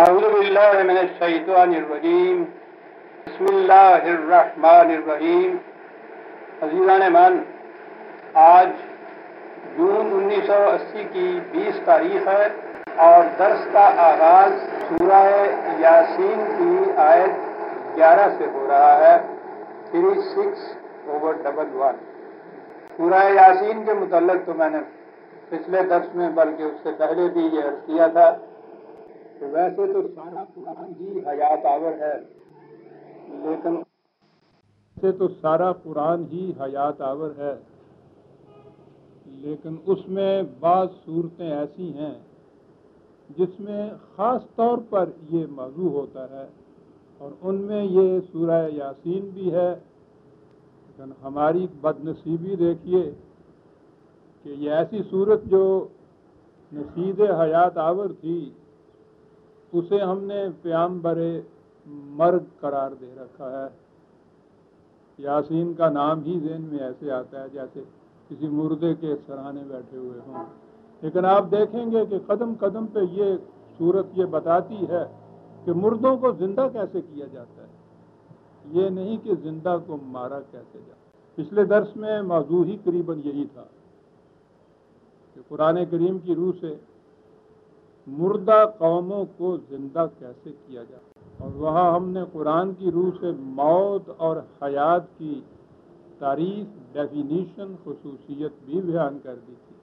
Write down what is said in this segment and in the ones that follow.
أعوذ بالله من الشيطان الرجيم. بسم الله الرحمن الرحیم عزیزان من، آج جون انیس سو اسی کی بیس تاریخ ہے اور درس کا آغاز سورہ یاسین کی آیت گیارہ سے ہو رہا ہے three six over double one سورہ یاسین کے متعلق تو میں نے پچھلے درس میں، بلکہ اس سے پہلے بھی یہ عرض کیا تھا ویسے تو سارا قرآن ہی جی حیات آور ہے، لیکن سے تو سارا قرآن ہی حیات آور ہے۔ لیکن اس میں بعض صورتیں ایسی ہیں جس میں خاص طور پر یہ موضوع ہوتا ہے اور ان میں یہ سورہ یاسین بھی ہے۔ لیکن ہماری بد نصیبی دیکھیے کہ یہ ایسی صورت جو نصید حیات آور تھی اسے ہم نے پیام برے مرگ قرار دے رکھا ہے۔ یاسین کا نام ہی ذہن میں ایسے آتا ہے جیسے کسی مردے کے سرانے بیٹھے ہوئے ہوں۔ لیکن آپ دیکھیں گے کہ قدم قدم پہ یہ صورت یہ بتاتی ہے کہ مردوں کو زندہ کیسے کیا جاتا ہے۔ یہ نہیں کہ زندہ کو مارا کیسے جاتا پچھلے درس میں موضوع ہی قریب یہی تھا کہ قرآن کریم کی روح سے مردہ قوموں کو زندہ کیسے کیا جائے؟ اور وہاں ہم نے قرآن کی روح سے موت اور حیات کی تعریف ڈیفینیشن خصوصیت بھی بیان کر دی تھی۔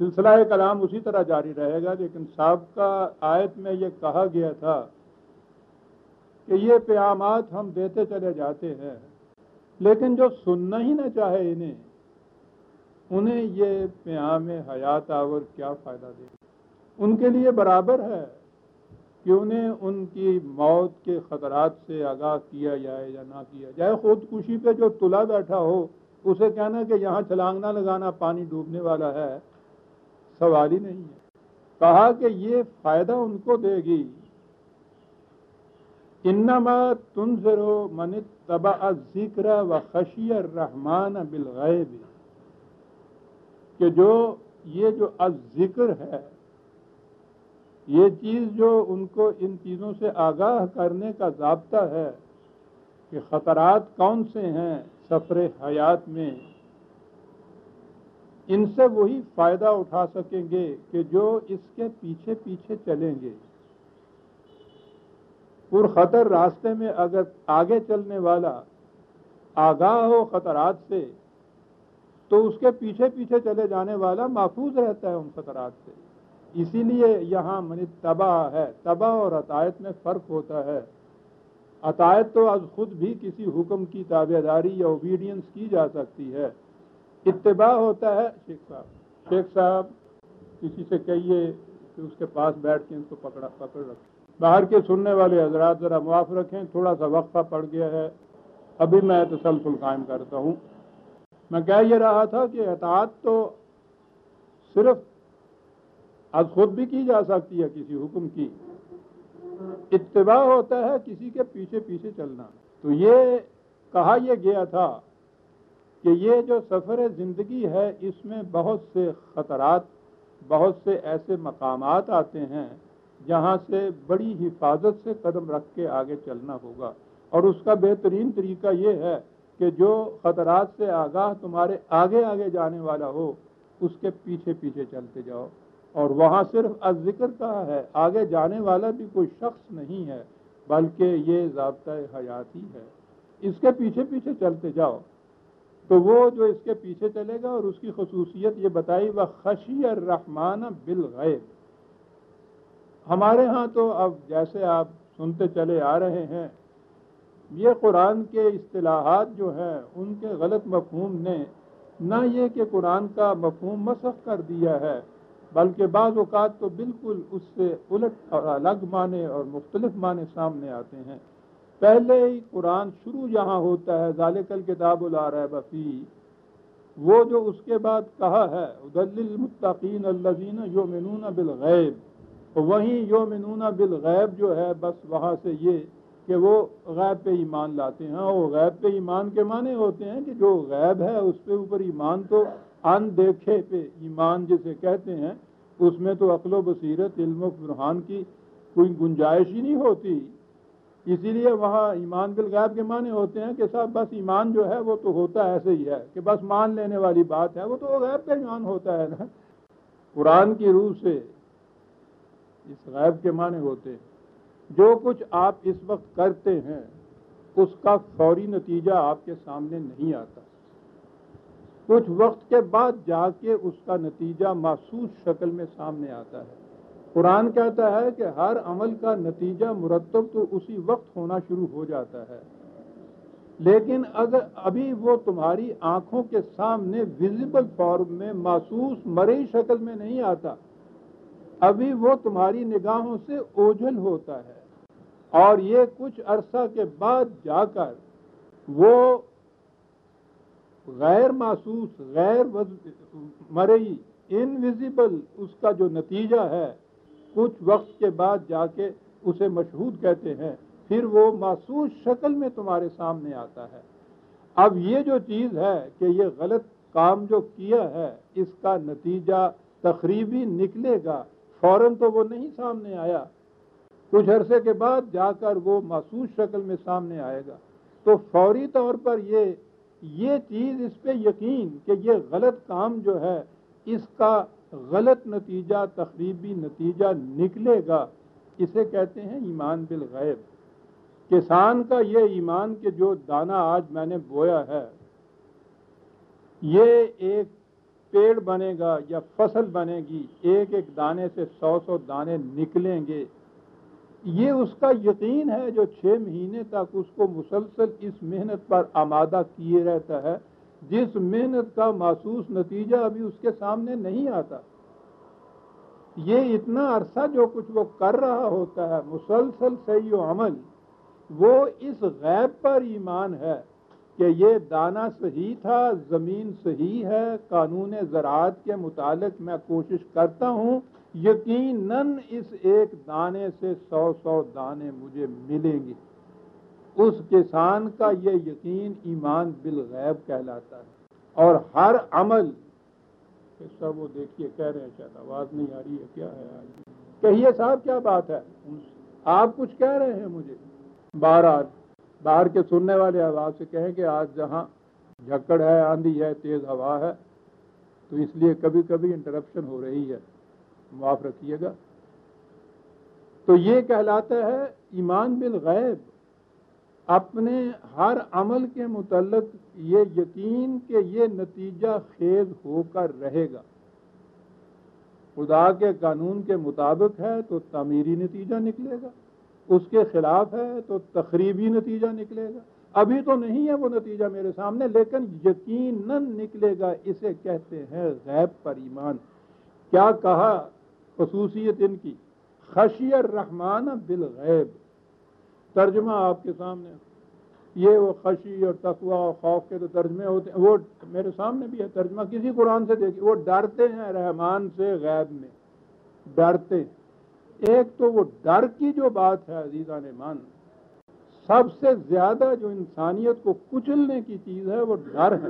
سلسلہ کلام اسی طرح جاری رہے گا، لیکن سابقہ آیت میں یہ کہا گیا تھا کہ یہ پیامات ہم دیتے چلے جاتے ہیں، لیکن جو سننا ہی نہ چاہے انہیں انہیں یہ پیام حیات آور کیا فائدہ دے ان کے لیے برابر ہے۔ کہ انہیں ان کی موت کے خطرات سے آگاہ کیا جائے یا نہ کیا جائے؟ خودکشی پہ جو تلا بیٹھا ہو، اسے کہنا کہ یہاں چھلانگ نہ لگانا پانی ڈوبنے والا ہے، سوال ہی نہیں ہے۔ کہا کہ یہ فائدہ ان کو دے گی۔ انما تنظرو من تبا ذکر و خشی الرحمان بالغیب۔ کہ جو، یہ جو ذکر ہے یہ چیز جو ان کو ان چیزوں سے آگاہ کرنے کا ضابطہ ہے کہ خطرات کون سے ہیں سفر حیات میں، ان سے وہی فائدہ اٹھا سکیں گے کہ جو اس کے پیچھے پیچھے چلیں گے۔ پر خطر راستے میں اگر آگے چلنے والا آگاہ ہو خطرات سے، تو اس کے پیچھے پیچھے چلے جانے والا محفوظ رہتا ہے ان خطرات سے۔ اسی لیے یہاں منی تباہ ہے۔ تباہ اور عطایت میں فرق ہوتا ہے۔ عطایت تو از خود بھی کسی حکم کی تابع داری یا اوبیڈینس کی جا سکتی ہے۔ اتباع ہوتا ہے شیخ صاحب۔ شیخ صاحب، کسی سے کہیے کہ اس کے پاس بیٹھ کے ان کو پکڑا، پکڑ رکھ باہر کے سننے والے حضرات ذرا معاف رکھیں، تھوڑا سا وقفہ پڑ گیا ہے۔ ابھی میں تسلسل قائم کرتا ہوں۔ میں کہہ یہ رہا تھا کہ اطاعت تو صرف آج خود بھی کی جا سکتی ہے کسی حکم کی؟ اتباع ہوتا ہے کسی کے پیچھے پیچھے چلنا۔ تو یہ کہا یہ گیا تھا کہ یہ جو سفر زندگی ہے، اس میں بہت سے خطرات، بہت سے ایسے مقامات آتے ہیں جہاں سے بڑی حفاظت سے قدم رکھ کے آگے چلنا ہوگا۔ اور اس کا بہترین طریقہ یہ ہے کہ جو خطرات سے آگاہ تمہارے آگے آگے جانے والا ہو، اس کے پیچھے پیچھے چلتے جاؤ۔ اور وہاں صرف ذکر کہا ہے، آگے جانے والا بھی کوئی شخص نہیں ہے، بلکہ یہ ضابطۂ حیاتی ہے۔ اس کے پیچھے پیچھے چلتے جاؤ۔ تو وہ جو اس کے پیچھے چلے گا اور اس کی خصوصیت یہ بتائی، وہ خشی الرحمان بالغیب ہمارے ہاں تو اب جیسے آپ سنتے چلے آ رہے ہیں، یہ قرآن کے اصطلاحات جو ہیں، ان کے غلط مفہوم نے نہ یہ کہ قرآن کا مفہوم مسخ کر دیا ہے بلکہ بعض اوقات تو بالکل اس سے الٹ اور الگ معنی اور مختلف معنی سامنے آتے ہیں۔ پہلے ہی قرآن شروع جہاں ہوتا ہے، ذالک الکتاب العرہ بفی وہ جو اس کے بعد کہا ہے ادل المطقین الزین یومنون بالغیب۔ وہیں یومنون بالغیب جو ہے، بس وہاں سے یہ کہ وہ غیب پہ ایمان لاتے ہیں۔ وہ غیب پہ ایمان کے معنی ہوتے ہیں کہ جو غیب ہے، اس پہ اوپر ایمان تو ان دیکھے پہ ایمان جسے کہتے ہیں، اس میں تو عقل و بصیرت، علم و فرحان کی کوئی گنجائش ہی نہیں ہوتی۔ اسی لیے وہاں ایمان بالغیب کے معنی ہوتے ہیں کہ صاحب بس ایمان جو ہے وہ تو ہوتا ایسے ہی ہے کہ بس مان لینے والی بات ہے، وہ تو غیب کا ایمان ہوتا ہے نا۔ قرآن کی روح سے اس غیب کے معنی ہوتے ہیں۔ جو کچھ آپ اس وقت کرتے ہیں، اس کا فوری نتیجہ آپ کے سامنے نہیں آتا۔ کچھ وقت کے بعد جا کے اس کا نتیجہ محسوس شکل میں سامنے آتا ہے۔ قرآن کہتا ہے کہ ہر عمل کا نتیجہ مرتب تو اسی وقت ہونا شروع ہو جاتا ہے۔ لیکن اگر ابھی وہ تمہاری آنکھوں کے سامنے ویزیبل فارم میں محسوس مرئی شکل میں نہیں آتا، ابھی وہ تمہاری نگاہوں سے اوجھل ہوتا ہے۔ اور یہ کچھ عرصہ کے بعد جا کر وہ غیر محسوس، غیر مرئی انویزیبل اس کا جو نتیجہ ہے، کچھ وقت کے بعد جا کے اسے مشہود کہتے ہیں، پھر وہ محسوس شکل میں تمہارے سامنے آتا ہے۔ اب یہ جو چیز ہے کہ یہ غلط کام جو کیا ہے، اس کا نتیجہ تقریبی نکلے گا، فوراً تو وہ نہیں سامنے آیا۔ کچھ عرصے کے بعد جا کر وہ محسوس شکل میں سامنے آئے گا۔ تو فوری طور پر یہ یہ چیز اس پہ یقین کہ یہ غلط کام جو ہے، اس کا غلط نتیجہ، تقریبی نتیجہ نکلے گا۔ اسے کہتے ہیں ایمان بالغیب۔ کسان کا یہ ایمان کہ جو دانہ آج میں نے بویا ہے، یہ ایک پیڑ بنے گا یا فصل بنے گی، ایک ایک دانے سے سو سو دانے نکلیں گے۔ یہ اس کا یقین ہے جو چھ مہینے تک اس کو مسلسل اس محنت پر آمادہ کیے رہتا ہے، جس محنت کا محسوس نتیجہ ابھی اس کے سامنے نہیں آتا۔ یہ اتنا عرصہ جو کچھ وہ کر رہا ہوتا ہے، مسلسل صحیح و عمل، وہ اس غیب پر ایمان ہے کہ یہ دانہ صحیح تھا، زمین صحیح ہے، قانون زراعت کے متعلق میں کوشش کرتا ہوں یقیناً اس ایک دانے سے سو سو دانے مجھے ملیں گے۔ اس کسان کا یہ یقین ایمان بالغیب کہلاتا ہے اور ہر عمل سب وہ دیکھیے کہہ رہے ہیں، شاید آواز نہیں آ رہی ہے، کیا ہے آج؟ کہیے صاحب، کیا بات ہے؟ آپ کچھ کہہ رہے ہیں مجھے۔ باہر باہر کے سننے والے آواز سے کہیں کہ آج جہاں جھکڑ ہے، آندھی ہے، تیز ہوا ہے، تو اس لیے کبھی کبھی انٹرپشن ہو رہی ہے۔ معاف رکھیے گا۔ تو یہ کہلاتا ہے ایمان بالغیب۔ اپنے ہر عمل کے متعلق یہ یقین کہ یہ نتیجہ خیز ہو کر رہے گا۔ خدا کے قانون کے مطابق ہے تو تعمیری نتیجہ نکلے گا۔ اس کے خلاف ہے تو تقریبی نتیجہ نکلے گا۔ ابھی تو نہیں ہے وہ نتیجہ میرے سامنے، لیکن یقیناً نکلے گا۔ اسے کہتے ہیں غیب پر ایمان۔ کیا کہا خصوصیت ان کی خشی الرحمان بالغیب۔ ترجمہ آپ کے سامنے۔ یہ وہ خشی اور تقوا اور خوف کے تو ترجمے ہوتے ہیں، وہ میرے سامنے بھی ہے۔ ترجمہ کسی قرآن سے دیکھیے، وہ ڈرتے ہیں رحمان سے غیب میں۔ ڈرتے ایک تو وہ ڈر کی جو بات ہے عزیزہ نے مان سب سے زیادہ جو انسانیت کو کچلنے کی چیز ہے، وہ ڈر ہے۔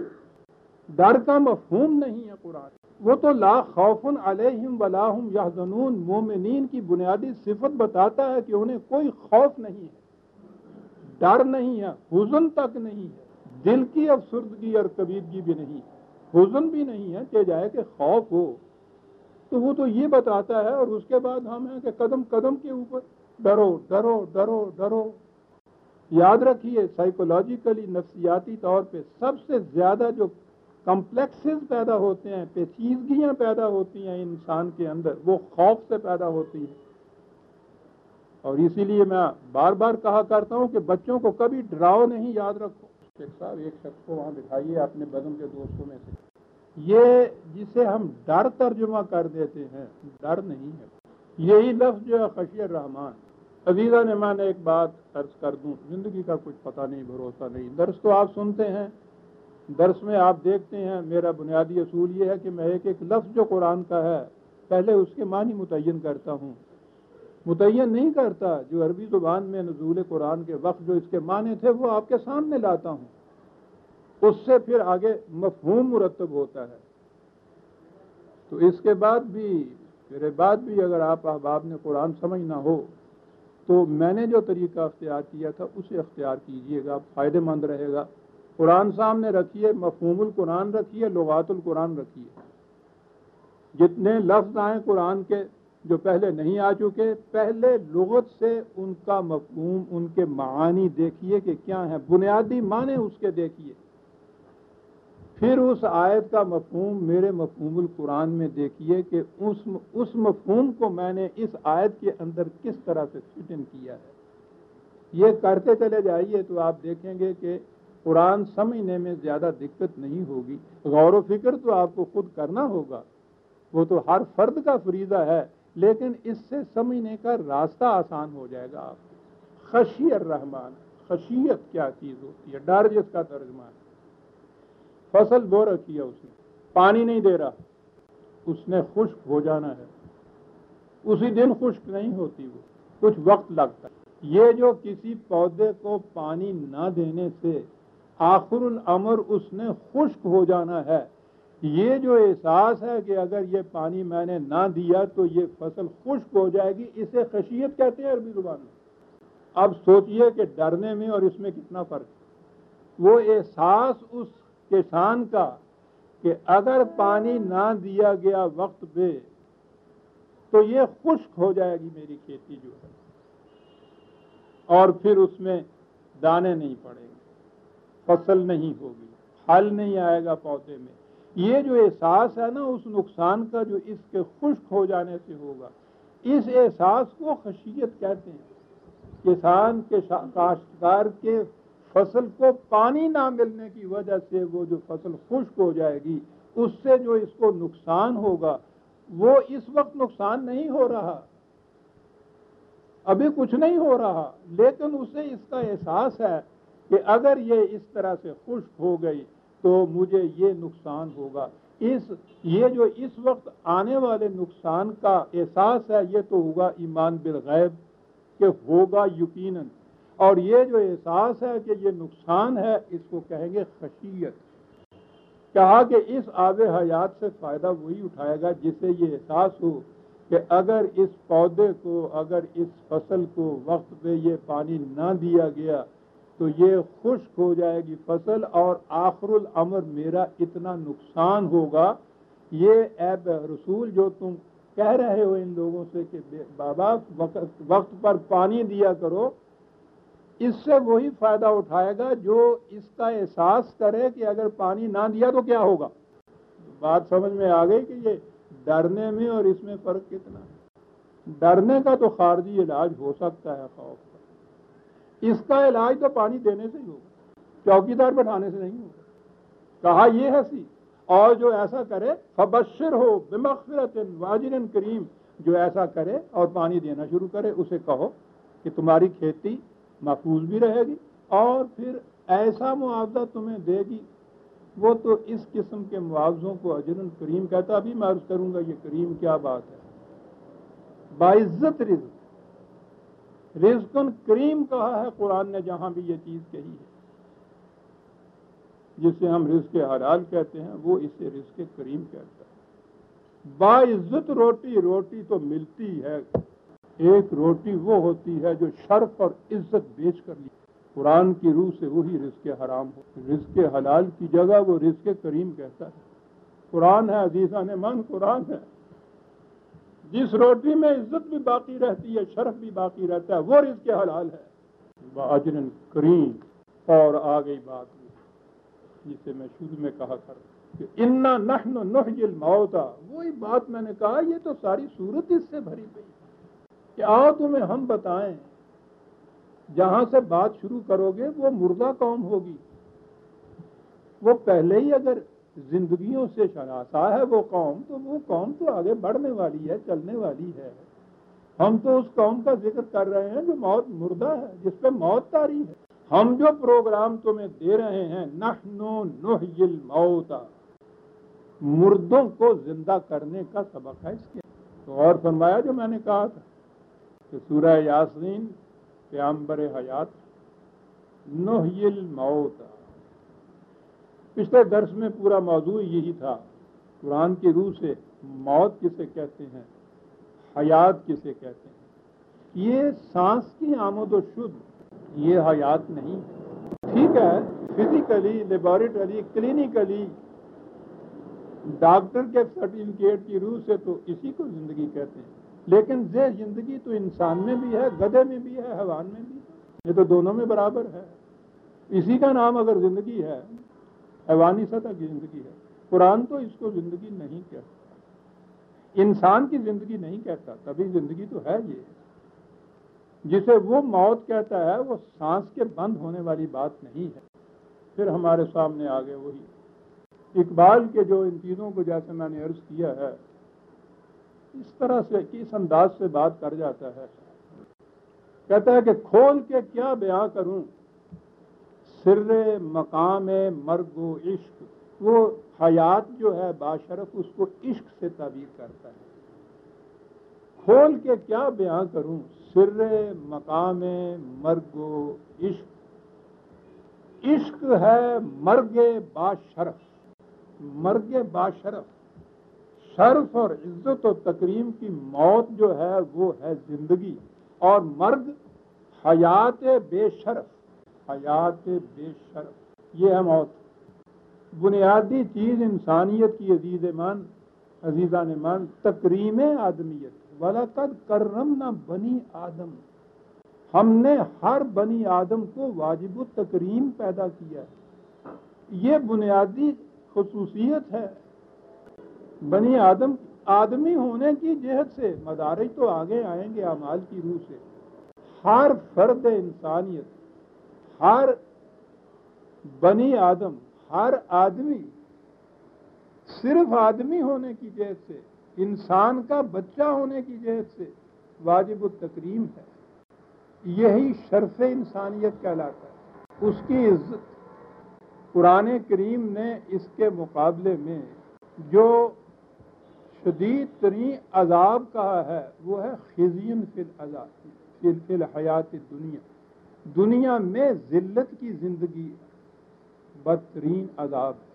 ڈر کا مفہوم نہیں ہے قرآن۔ وہ تو لا خوفن علیہم ولاحم یا مومنین کی بنیادی صفت بتاتا ہے کہ انہیں کوئی خوف نہیں ہے، ڈر نہیں ہے، حزن تک نہیں ہے، دل کی افسردگی اور کبیدگی بھی نہیں ہے، حزن بھی نہیں ہے کہ جائے کہ خوف ہو۔ تو وہ تو یہ بتاتا ہے اور اس کے بعد ہم ہیں کہ قدم قدم کے اوپر ڈرو ڈرو ڈرو ڈرو۔ یاد رکھیے سائیکولوجیکلی نفسیاتی طور پہ سب سے زیادہ جو کمپلیکسز پیدا ہوتے ہیں، پیچیدگیاں پیدا ہوتی ہیں انسان کے اندر، وہ خوف سے پیدا ہوتی ہیں۔ اور اسی لیے میں بار بار کہا کرتا ہوں کہ بچوں کو کبھی ڈراؤ نہیں، یاد رکھو۔ شیخ صاحب، ایک شخص کو وہاں دکھائیے اپنے بدن کے دوستوں میں سے۔ یہ جسے ہم ڈر ترجمہ کر دیتے ہیں، ڈر نہیں ہے۔ یہی لفظ جو ہے خشی الرحمان عزیزہ نے میں نے ایک بات عرض کر دوں، زندگی کا کچھ پتہ نہیں، بھروسہ نہیں۔ درس تو آپ سنتے ہیں درس میں آپ دیکھتے ہیں، میرا بنیادی اصول یہ ہے کہ میں ایک ایک لفظ جو قرآن کا ہے، پہلے اس کے معنی متعین کرتا ہوں۔ متعین نہیں کرتا جو عربی زبان میں نزول قرآن کے وقت جو اس کے معنی تھے، وہ آپ کے سامنے لاتا ہوں۔ اس سے پھر آگے مفہوم مرتب ہوتا ہے۔ تو اس کے بعد بھی، میرے بعد بھی اگر آپ احباب نے قرآن سمجھنا ہو، تو میں نے جو طریقہ اختیار کیا تھا، اسے اختیار کیجیے گا فائدہ مند رہے گا۔ قرآن سامنے رکھیے مفہوم القرآن رکھیے لغات القرآن رکھیے جتنے لفظ آئیں قرآن کے جو پہلے نہیں آ چکے، پہلے لغت سے ان کا مفہوم، ان کے معانی دیکھیے کہ کیا ہے بنیادی معنی اس کے دیکھیے۔ پھر اس آیت کا مفہوم میرے مفہوم القرآن میں دیکھیے کہ اس اس مفہوم کو میں نے اس آیت کے اندر کس طرح سے فٹ ان کیا ہے۔ یہ کرتے چلے جائیے تو آپ دیکھیں گے کہ قرآن سمجھنے میں زیادہ دقت نہیں ہوگی۔ غور و فکر تو آپ کو خود کرنا ہوگا۔ وہ تو ہر فرد کا فریضہ ہے، لیکن اس سے سمجھنے کا راستہ آسان ہو جائے گا۔ آپ خشی الرحمان خشیت کیا چیز ہوتی ہے؟ ڈر جس کا ترجمہ ہے فصل بو رکھی ہے اس نے، پانی نہیں دے رہا۔ اس نے خشک ہو جانا ہے۔ اسی دن خشک نہیں ہوتی وہ، کچھ وقت لگتا ہے۔ یہ جو کسی پودے کو پانی نہ دینے سے آخر العمر اس نے خشک ہو جانا ہے۔ یہ جو احساس ہے کہ اگر یہ پانی میں نے نہ دیا تو یہ فصل خشک ہو جائے گی، اسے خشیت کہتے ہیں عربی زبان میں۔ اب سوچئے کہ ڈرنے میں اور اس میں کتنا فرق وہ احساس اس کسان کا کہ اگر پانی نہ دیا گیا وقت پہ تو یہ خشک ہو جائے گی میری کھیتی جو ہے۔ اور پھر اس میں دانے نہیں پڑیں گے۔ فصل نہیں ہوگی پھل نہیں آئے گا پودے میں۔ یہ جو احساس ہے نا، اس نقصان کا جو اس کے خشک ہو جانے سے ہوگا۔ اس احساس کو خشیت کہتے ہیں۔ کسان کے کاشتکار کے فصل کو پانی نہ ملنے کی وجہ سے وہ جو فصل خشک ہو جائے گی، اس سے جو اس کو نقصان ہوگا، وہ اس وقت نقصان نہیں ہو رہا۔ ابھی کچھ نہیں ہو رہا، لیکن اسے اس کا احساس ہے کہ اگر یہ اس طرح سے خشک ہو گئی تو مجھے یہ نقصان ہوگا۔ اس، یہ جو اس وقت آنے والے نقصان کا احساس ہے، یہ تو ہوگا ایمان بالغیب، کہ ہوگا یقیناً۔ اور یہ جو احساس ہے کہ یہ نقصان ہے، اس کو کہیں گے خشیت۔ کہا کہ اس آب حیات سے فائدہ وہی اٹھائے گا جسے یہ احساس ہو کہ اگر اس پودے کو، اگر اس فصل کو وقت پہ یہ پانی نہ دیا گیا تو یہ خشک ہو جائے گی فصل اور آخر العمر میرا اتنا نقصان ہوگا۔ یہ ایب رسول جو تم کہہ رہے ہو ان لوگوں سے کہ بابا وقت پر پانی دیا کرو، اس سے وہی فائدہ اٹھائے گا جو اس کا احساس کرے کہ اگر پانی نہ دیا تو کیا ہوگا۔ بات سمجھ میں آ گئی کہ یہ ڈرنے میں اور اس میں فرق کتنا ہے۔ ڈرنے کا تو خارجی علاج ہو سکتا ہے، خوف۔ اس کا علاج تو پانی دینے سے ہی ہوگا، چوکی دار بٹھانے سے نہیں ہوگا۔ کہا یہ ہے سی، اور جو ایسا کرے، فبشر ہو بمغفرت واجر کریم، جو ایسا کرے اور پانی دینا شروع کرے، اسے کہو کہ تمہاری کھیتی محفوظ بھی رہے گی اور پھر ایسا معاوضہ تمہیں دے گی۔ وہ تو اس قسم کے معاوضوں کو اجر کریم کہتا، ابھی میں عرض کروں گا، یہ کریم کیا بات ہے؟ باعزت رزق۔ رزقن کریم کہا ہے، قرآن نے جہاں بھی یہ چیز کہی ہے۔ جسے ہم رزق حلال کہتے ہیں، وہ اسے رزق کریم کہتا ہے۔ باعزت روٹی روٹی تو ملتی ہے۔ ایک روٹی وہ ہوتی ہے جو شرف اور عزت بیچ کر لی۔ قرآن کی روح سے وہی رزق حرام ہو۔ رزق حلال کی جگہ وہ رزق کریم کہتا ہے۔ قرآن ہے عزیزہ نے، من قرآن ہے۔ جس روٹی میں عزت بھی باقی رہتی ہے، شرف بھی باقی رہتا ہے، وہ رزق حلال ہے۔ باجرن کریم اور آ گئی بات جسے میں شروع میں کہا کر کہ انا نحن نحجل موتا وہی بات میں نے کہا، یہ تو ساری صورت اس سے بھری گئی کہ آؤ تمہیں ہم بتائیں، جہاں سے بات شروع کرو گے، وہ مردہ قوم ہوگی۔ وہ پہلے ہی اگر زندگیوں سے شناسا ہے وہ قوم تو وہ قوم تو آگے بڑھنے والی ہے، چلنے والی ہے۔ ہم تو اس قوم کا ذکر کر رہے ہیں جو موت مردہ ہے، جس پہ موت تاری ہے۔ ہم جو پروگرام تمہیں دے رہے ہیں، نحنو نحیل موتا مردوں کو زندہ کرنے کا سبق ہے اس کے۔ تو اور فرمایا جو میں نے کہا تھا کہ سورہ یاسین پیامبر حیات نحیل موتا پچھلے درس میں پورا موضوع یہی تھا۔ قرآن کی روح سے موت کسے کہتے ہیں؟ حیات کسے کہتے ہیں؟ یہ سانس کی آمد و شد، یہ حیات نہیں۔ ٹھیک ہے، فزیکلی، لیبوریٹری، کلینکلی ڈاکٹر کے سرٹیفکیٹ کی روح سے تو اسی کو زندگی کہتے ہیں۔ لیکن یہ زندگی تو انسان میں بھی ہے گدے میں بھی ہے، حیوان میں بھی ہے۔ یہ تو دونوں میں برابر ہے۔ اسی کا نام اگر زندگی ہے حیوانی سطح کی زندگی ہے۔ قرآن تو اس کو زندگی نہیں کہتا۔ انسان کی زندگی نہیں کہتا، تبھی زندگی تو ہے یہ۔ جسے وہ موت کہتا ہے، وہ سانس کے بند ہونے والی بات نہیں ہے۔ پھر ہمارے سامنے آگے وہی۔ اقبال کے جو ان چیزوں کو جیسے میں نے عرض کیا ہے، اس طرح سے، کس انداز سے بات کر جاتا ہے۔ کہتا ہے کہ کھول کے کیا بیاں کروں؟ سر مقام مرگ و عشق، وہ حیات جو ہے باشرف، اس کو عشق سے تعبیر کرتا ہے۔ کھول کے کیا بیاں کروں؟ سر مقام مرگ و عشق۔ عشق ہے مرگ باشرف۔ مرگ باشرف، شرف اور عزت و تکریم کی موت جو ہے وہ ہے زندگی، اور مرگ حیات بے شرف۔ حیات بے شرف۔ یہ ہے موت۔ بنیادی چیز انسانیت کی عزیز مان عزیزہ نے مان تکریم آدمیت۔ والا قد کرم نہ بنی آدم۔ ہم نے ہر بنی آدم کو واجب و تکریم پیدا کیا ہے۔ یہ بنیادی خصوصیت ہے۔ بنی آدم، آدمی ہونے کی جہت سے مدارج تو آگے آئیں گے، اعمال کی روح سے۔ ہر فرد انسانیت ہر بنی آدم، ہر آدمی صرف آدمی ہونے کی جہت سے، انسان کا بچہ ہونے کی جہت سے واجب التکریم ہے۔ یہی شرف انسانیت کہلاتا ہے۔ اس کی عزت قرآن کریم نے اس کے مقابلے میں جو شدید ترین عذاب کہا ہے، وہ ہے خزین فی العذاب، فی الحیات دنیا دنیا میں ذلت کی زندگی بدترین عذاب ہے۔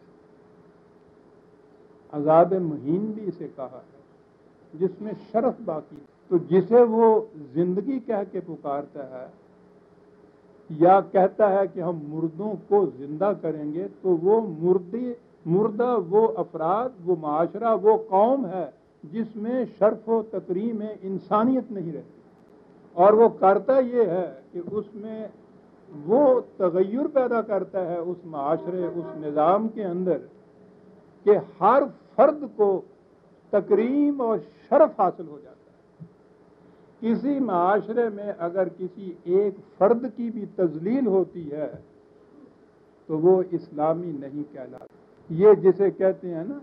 عذاب مہین بھی اسے کہا ہے، جس میں شرف باقی تو جسے وہ زندگی کہہ کے پکارتا ہے یا کہتا ہے کہ ہم مردوں کو زندہ کریں گے، تو وہ مردی، مردہ وہ افراد، وہ معاشرہ، وہ قوم ہے جس میں شرف و تقریم انسانیت نہیں رہتی۔ اور وہ کرتا یہ ہے کہ اس میں وہ تغیر پیدا کرتا ہے اس معاشرے، اس نظام کے اندر کہ ہر فرد کو تکریم اور شرف حاصل ہو جاتا ہے۔ کسی معاشرے میں اگر کسی ایک فرد کی بھی تزلیل ہوتی ہے تو وہ اسلامی نہیں کہلاتا۔ یہ جسے کہتے ہیں نا،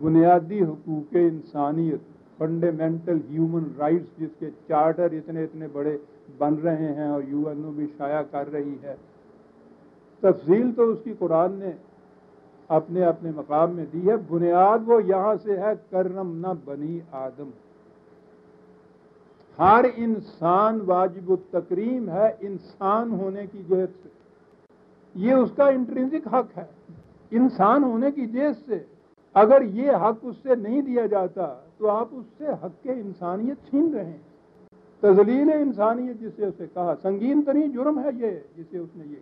بنیادی حقوق انسانیت۔ فنڈامنٹل ہیومن رائٹس جس کے چارٹر اتنے اتنے بڑے بن رہے ہیں اور یو این او بھی شائع کر رہی ہے۔ تفصیل تو اس کی قرآن نے اپنے اپنے مقام میں دی ہے۔ بنیاد وہ یہاں سے ہے، کرم نہ بنی آدم۔ ہر انسان واجب التکریم ہے، انسان ہونے کی جہت سے۔ یہ اس کا انٹرنزک حق ہے۔ انسان ہونے کی جہت سے۔ اگر یہ حق اس سے نہیں دیا جاتا تو آپ اس سے حق کے انسانیت چھین رہے ہیں۔ تزلیل انسانیت جسے اسے کہا، سنگین ترین جرم ہے یہ جسے اس نے یہ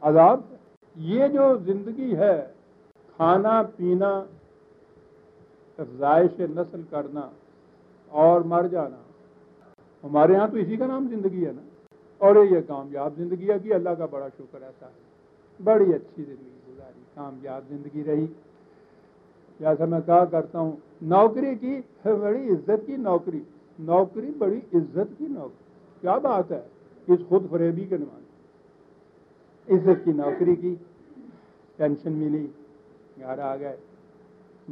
عذاب یہ جو زندگی ہے، کھانا پینا، افزائش نسل کرنا اور مر جانا، ہمارے ہاں تو اسی کا نام زندگی ہے نا۔ اور یہ کامیاب زندگی ہے کہ اللہ کا بڑا شکر ایسا ہے۔ بڑی اچھی زندگی گزاری، کامیاب زندگی رہی۔ جیسا میں کہا کرتا ہوں، نوکری کی بڑی عزت کی نوکری نوکری بڑی عزت کی نوکری۔ کیا بات ہے؟ اس خود فریبی کے نمانے عزت کی نوکری کی، پینشن ملی، گھر آ گئے۔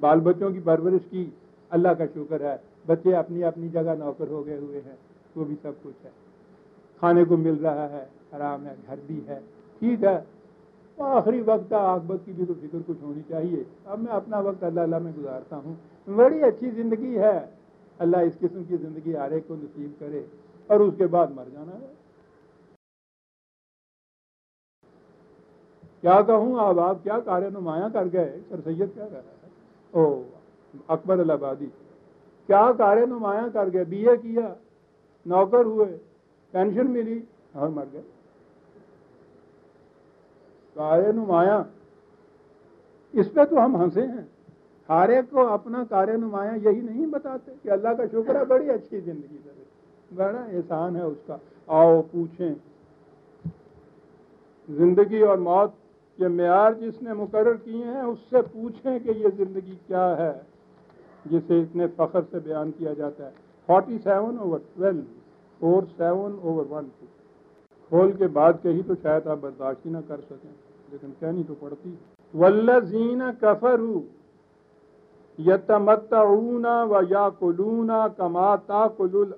بال بچوں کی پرورش کی، اللہ کا شکر ہے۔ بچے اپنی اپنی جگہ نوکر ہو گئے ہوئے ہیں، وہ بھی سب کچھ ہے۔ کھانے کو مل رہا ہے، آرام ہے، گھر بھی ہے۔ ٹھیک ہے آخری وقت آخبت کی بھی تو فکر کچھ ہونی چاہیے۔ اب میں اپنا وقت اللہ اللہ میں گزارتا ہوں۔ بڑی اچھی زندگی ہے۔ اللہ اس قسم کی زندگی ہر ایک کو نصیب کرے اور اس کے بعد مر جانا ہے۔ کیا کہوں؟ اب آپ کیا کار نمایاں کر گئے؟ سر سید کیا کر رہا ہے؟ او اکبر الہبادی کیا کار نمایاں کر گئے؟ بی اے کیا، نوکر ہوئے، پینشن ملی اور مر گئے۔ کارے نمایاں اس پہ تو ہم ہنسے ہیں۔ ہر ایک کو اپنا کار نمایاں یہی نہیں بتاتے کہ اللہ کا شکر ہے، بڑی اچھی زندگی بڑا احسان ہے اس کا۔ آؤ، پوچھیں۔ زندگی اور موت کے معیار جس نے مقرر کیے ہیں، اس سے پوچھیں کہ یہ زندگی کیا ہے، جسے اتنے فخر سے بیان کیا جاتا ہے۔ Forty seven over twelve, four seven over one two کھول کے بعد کہی تو شاید آپ برداشت ہی نہ کر سکیں۔ لیکن کہنی تو پڑتی۔ ولزین کفر یتمتعون و یا کلونا کما تا کل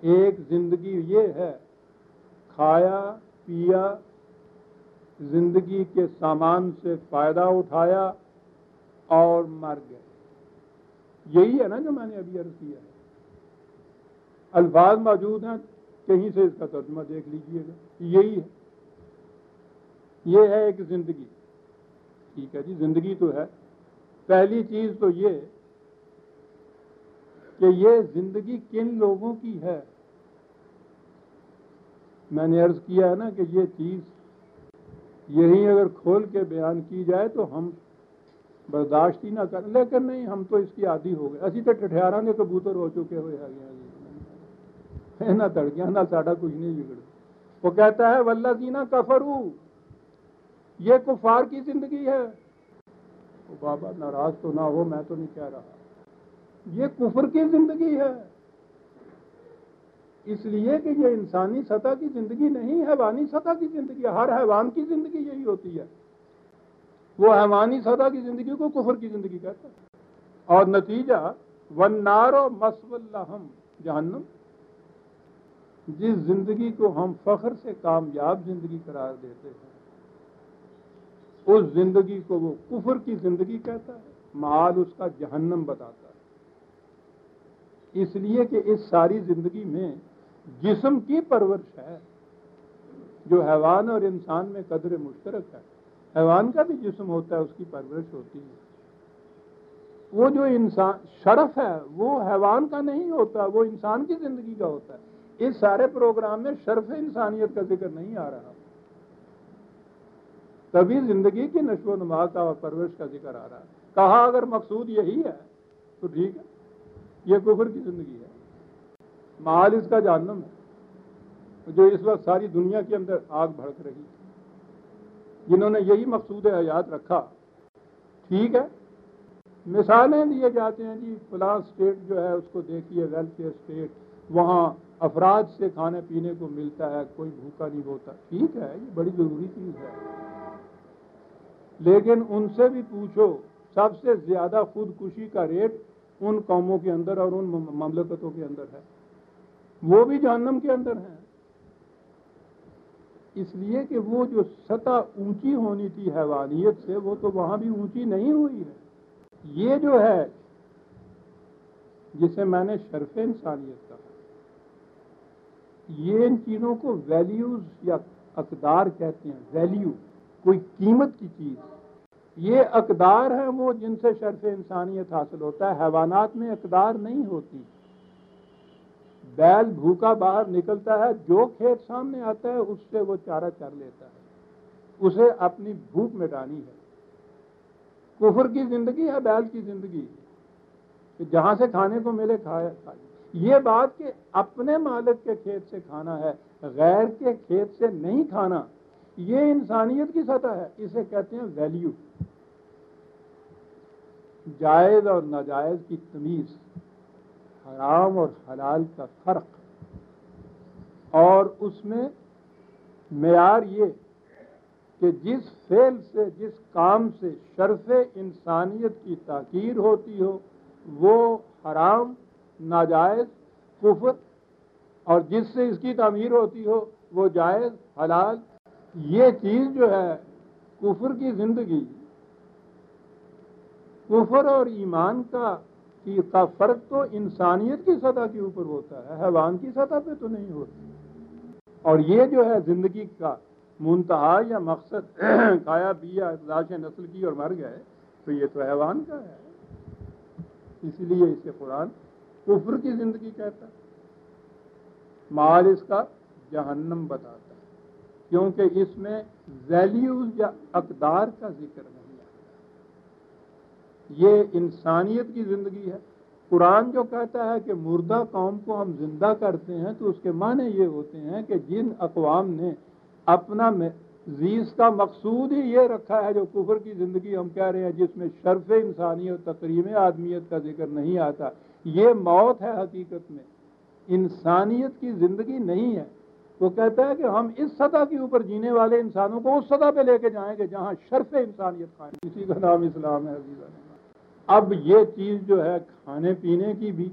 ایک زندگی یہ ہے، کھایا، پیا، زندگی کے سامان سے فائدہ اٹھایا اور مر گئے۔ یہی ہے نا جو میں نے ابھی عرض کیا ہے۔ الفاظ موجود ہیں۔ کہیں سے اس کا ترجمہ دیکھ لیجیے گا یہی ہے۔ یہ ہے ایک زندگی۔ ٹھیک ہے جی زندگی تو ہے۔ پہلی چیز تو یہ کہ یہ زندگی کن لوگوں کی ہے؟ میں نے عرض کیا ہے نا کہ یہ چیز یہی اگر کھول کے بیان کی جائے تو ہم برداشت ہی نہ کریں۔ لیکن نہیں، ہم تو اس کی عادی ہو گئے۔ اسی تو ٹھہرا نے کبوتر ہو چکے ہوئے ہیں۔ نہ تڑکیا نہ ساڈا کچھ نہیں بگڑ وہ کہتا ہے ولہ دینا کفرو یہ کفار کی زندگی ہے بابا ناراض تو نہ ہو میں تو نہیں کہہ رہا یہ کفر کی زندگی ہے اس لیے کہ یہ انسانی سطح کی زندگی نہیں حیوانی سطح کی زندگی ہے ہر حیوان کی زندگی یہی ہوتی ہے وہ حیوانی سطح کی زندگی کو کفر کی زندگی کہتا ہے اور نتیجہ ون نارو جہنم جس زندگی کو ہم فخر سے کامیاب زندگی قرار دیتے ہیں، اس زندگی کو وہ کفر کی زندگی کہتا ہے، مال اس کا جہنم بتاتا ہے۔ اس لیے کہ اس ساری زندگی میں جسم کی پرورش ہے، جو حیوان اور انسان میں قدر مشترک ہے۔ حیوان کا بھی جسم ہوتا ہے، اس کی پرورش ہوتی ہے۔ وہ جو انسان، شرف ہے، وہ حیوان کا نہیں ہوتا، وہ انسان کی زندگی کا ہوتا ہے۔ اس سارے پروگرام میں شرف انسانیت کا ذکر نہیں آ رہا۔ تبھی زندگی کی نشو و نما کا اور پرورش کا ذکر آ رہا۔ ہے کہا اگر مقصود یہی ہے، تو ٹھیک ہے۔ یہ کفر کی زندگی ہے۔ مال اس کا جہنم ہے۔ جو اس وقت ساری دنیا کے اندر آگ بھڑک رہی جنہوں نے یہی مقصود حیات رکھا۔ ٹھیک ہے۔ مثالیں دیے جاتے ہیں جی فلاں اسٹیٹ جو ہے، اس کو دیکھیے، ویلفیئر اسٹیٹ وہاں افراد سے کھانے پینے کو ملتا ہے، کوئی بھوکا نہیں ہوتا ٹھیک ہے، یہ بڑی ضروری چیز ہے۔ لیکن ان سے بھی پوچھو، سب سے زیادہ خودکشی کا ریٹ ان قوموں کے اندر اور ان مملکتوں کے اندر ہے۔ وہ بھی جہنم کے اندر ہیں۔ اس لیے کہ وہ جو سطح اونچی ہونی تھی حیوانیت سے، وہ تو وہاں بھی اونچی نہیں ہوئی ہے۔ یہ جو ہے، جسے میں نے شرف انسانیت کہا۔ یہ ان چیزوں کو ویلیوز یا اقدار کہتے ہیں. ویلیو کوئی قیمت کی چیز. یہ اقدار ہیں وہ جن سے شرف انسانیت حاصل ہوتا ہے. حیوانات میں اقدار نہیں ہوتی. بیل بھوکا باہر نکلتا ہے، جو کھیت سامنے آتا ہے، اس سے وہ چارہ چر لیتا ہے. اسے اپنی بھوک مٹانی ہے. کفر کی زندگی ہے، بیل کی زندگی. جہاں سے کھانے کو ملے، کھایا یہ بات کہ اپنے مالک کے کھیت سے کھانا ہے، غیر کے کھیت سے نہیں کھانا، یہ انسانیت کی سطح ہے، اسے کہتے ہیں ویلیو جائز اور ناجائز کی تمیز، حرام اور حلال کا فرق۔ اور اس میں معیار یہ کہ جس فعل سے، جس کام سے، شرف انسانیت کی تاکیر ہوتی ہو، وہ حرام ناجائز، کفر، اور جس سے اس کی تعمیر ہوتی ہو، وہ جائز، حلال، یہ چیز جو ہے، کفر کی زندگی۔ کفر اور ایمان کا کا فرق تو انسانیت کی سطح کے اوپر ہوتا ہے، حیوان کی سطح پہ تو نہیں ہوتی اور یہ جو ہے، زندگی کا منتہا یا مقصد، کھایا، پیا لاش نسل کی اور مر گئے، تو یہ تو حیوان کا ہے۔ اسی لیے اسے قرآن کفر کی زندگی کہتا ہے۔ مال اس کا جہنم بتاتا ہے، کیونکہ اس میں ویلیوز یا اقدار کا ذکر نہیں آتا۔ یہ انسانیت کی زندگی ہے۔ قرآن جو کہتا ہے کہ مردہ قوم کو ہم زندہ کرتے ہیں تو اس کے معنی یہ ہوتے ہیں کہ جن اقوام نے اپنا زیز کا مقصود ہی یہ رکھا ہے جو کفر کی زندگی ہم کہہ رہے ہیں، جس میں شرف انسانی اور تقریم آدمیت کا ذکر نہیں آتا۔ یہ موت ہے حقیقت میں۔ انسانیت کی زندگی نہیں ہے۔ وہ کہتا ہے کہ ہم اس سطح کے اوپر جینے والے انسانوں کو اس سطح پہ لے کے جائیں گے جہاں شرف انسانیت کھائیں کسی کا نام اسلام ہے اب یہ چیز جو ہے کھانے پینے کی بھی،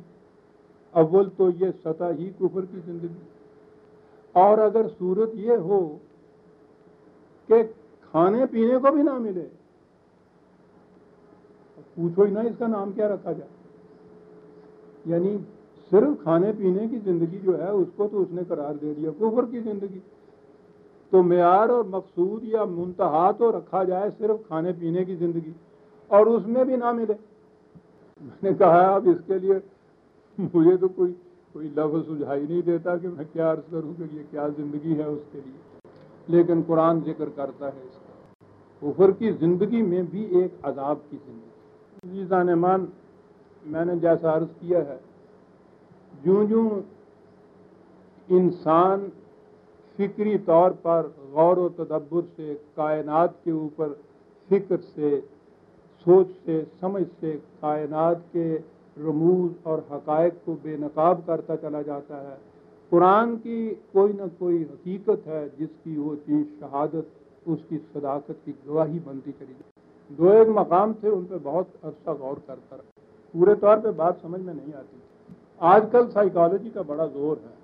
اول تو یہ سطح ہی کفر کی زندگی۔ اور اگر صورت یہ ہو کہ کھانے پینے کو بھی نہ ملے، پوچھو ہی نہ اس کا نام کیا رکھا جائے۔ یعنی صرف کھانے پینے کی زندگی جو ہے، اس کو تو اس نے قرار دے دیا، کفر کی زندگی۔ تو معیار اور مقصود یا منتہا تو رکھا جائے صرف کھانے پینے کی زندگی، اور اس میں بھی نہ ملے۔ میں نے کہا، اب اس کے لیے مجھے تو کوئی کوئی لفظ سجھائی نہیں دیتا کہ میں کیا عرض کروں کہ یہ کیا زندگی ہے اس کے لیے۔ لیکن قرآن ذکر کرتا ہے اس کا۔ کفر کی زندگی میں بھی ایک عذاب کی زندگی۔ جی زانمان میں نے جیسا عرض کیا ہے، جوں جوں انسان فکری طور پر غور و تدبر سے، کائنات کے اوپر فکر سے، سوچ سے، سمجھ سے کائنات کے رموز اور حقائق کو بے نقاب کرتا چلا جاتا ہے۔ قرآن کی کوئی نہ کوئی حقیقت ہے، جس کی وہ چیز شہادت، اس کی صداقت کی گواہی بنتی چلی جاتی دو ایک مقام تھے، ان پہ بہت عرصہ غور کرتا رہا پورے طور پہ بات سمجھ میں نہیں آتی۔ آج کل سائیکالوجی کا بڑا زور ہے۔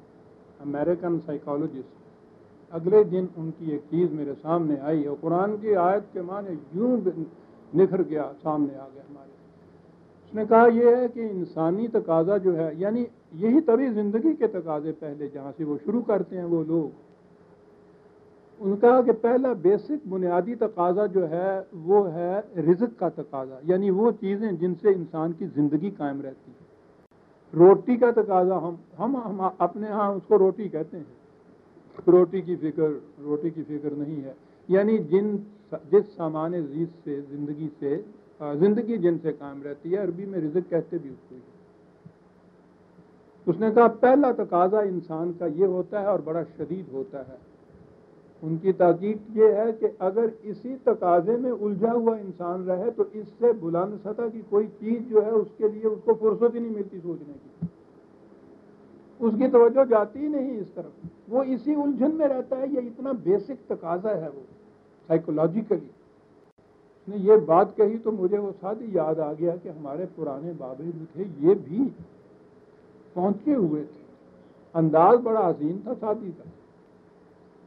امریکن سائیکالوجسٹ اگلے دن ان کی ایک چیز میرے سامنے آئی اور قرآن کی آیت کے معنی یوں نکھر گیا، سامنے آ گیا ہمارے۔ اس نے کہا یہ ہے کہ انسانی تقاضا جو ہے یعنی یہی طبی زندگی کے تقاضے پہلے جہاں سے وہ شروع کرتے ہیں وہ لوگ۔ ان کا کہ پہلا بیسک بنیادی تقاضا جو ہے وہ ہے رزق کا تقاضا یعنی وہ چیزیں جن سے انسان کی زندگی قائم رہتی ہے۔ روٹی کا تقاضا ہم ہم ہم اپنے ہاں اس کو روٹی کہتے ہیں۔ روٹی کی فکر، روٹی کی فکر نہیں ہے۔ یعنی جن جس سامان زیز سے، زندگی سے زندگی جن سے قائم رہتی ہے، عربی میں رزق کہتے بھی اس کو اس نے کہا پہلا تقاضا انسان کا یہ ہوتا ہے اور بڑا شدید ہوتا ہے۔ ان کی تحقیق یہ ہے کہ اگر اسی تقاضے میں الجھا ہوا انسان رہے تو اس سے بلند سطح کی کوئی چیز جو ہے اس کے لیے اس کو فرصت ہی نہیں ملتی سوچنے کی۔ اس کی توجہ جاتی ہی نہیں اس طرف۔ وہ اسی الجھن میں رہتا ہے، یہ اتنا بیسک تقاضا ہے وہ سائیکولوجیکلی اس نے یہ بات کہی تو مجھے وہ ساتھ یاد آ گیا کہ ہمارے پرانے بابے جو تھے، یہ بھی پہنچے ہوئے تھے۔ انداز بڑا عظیم تھا ساتھی کا۔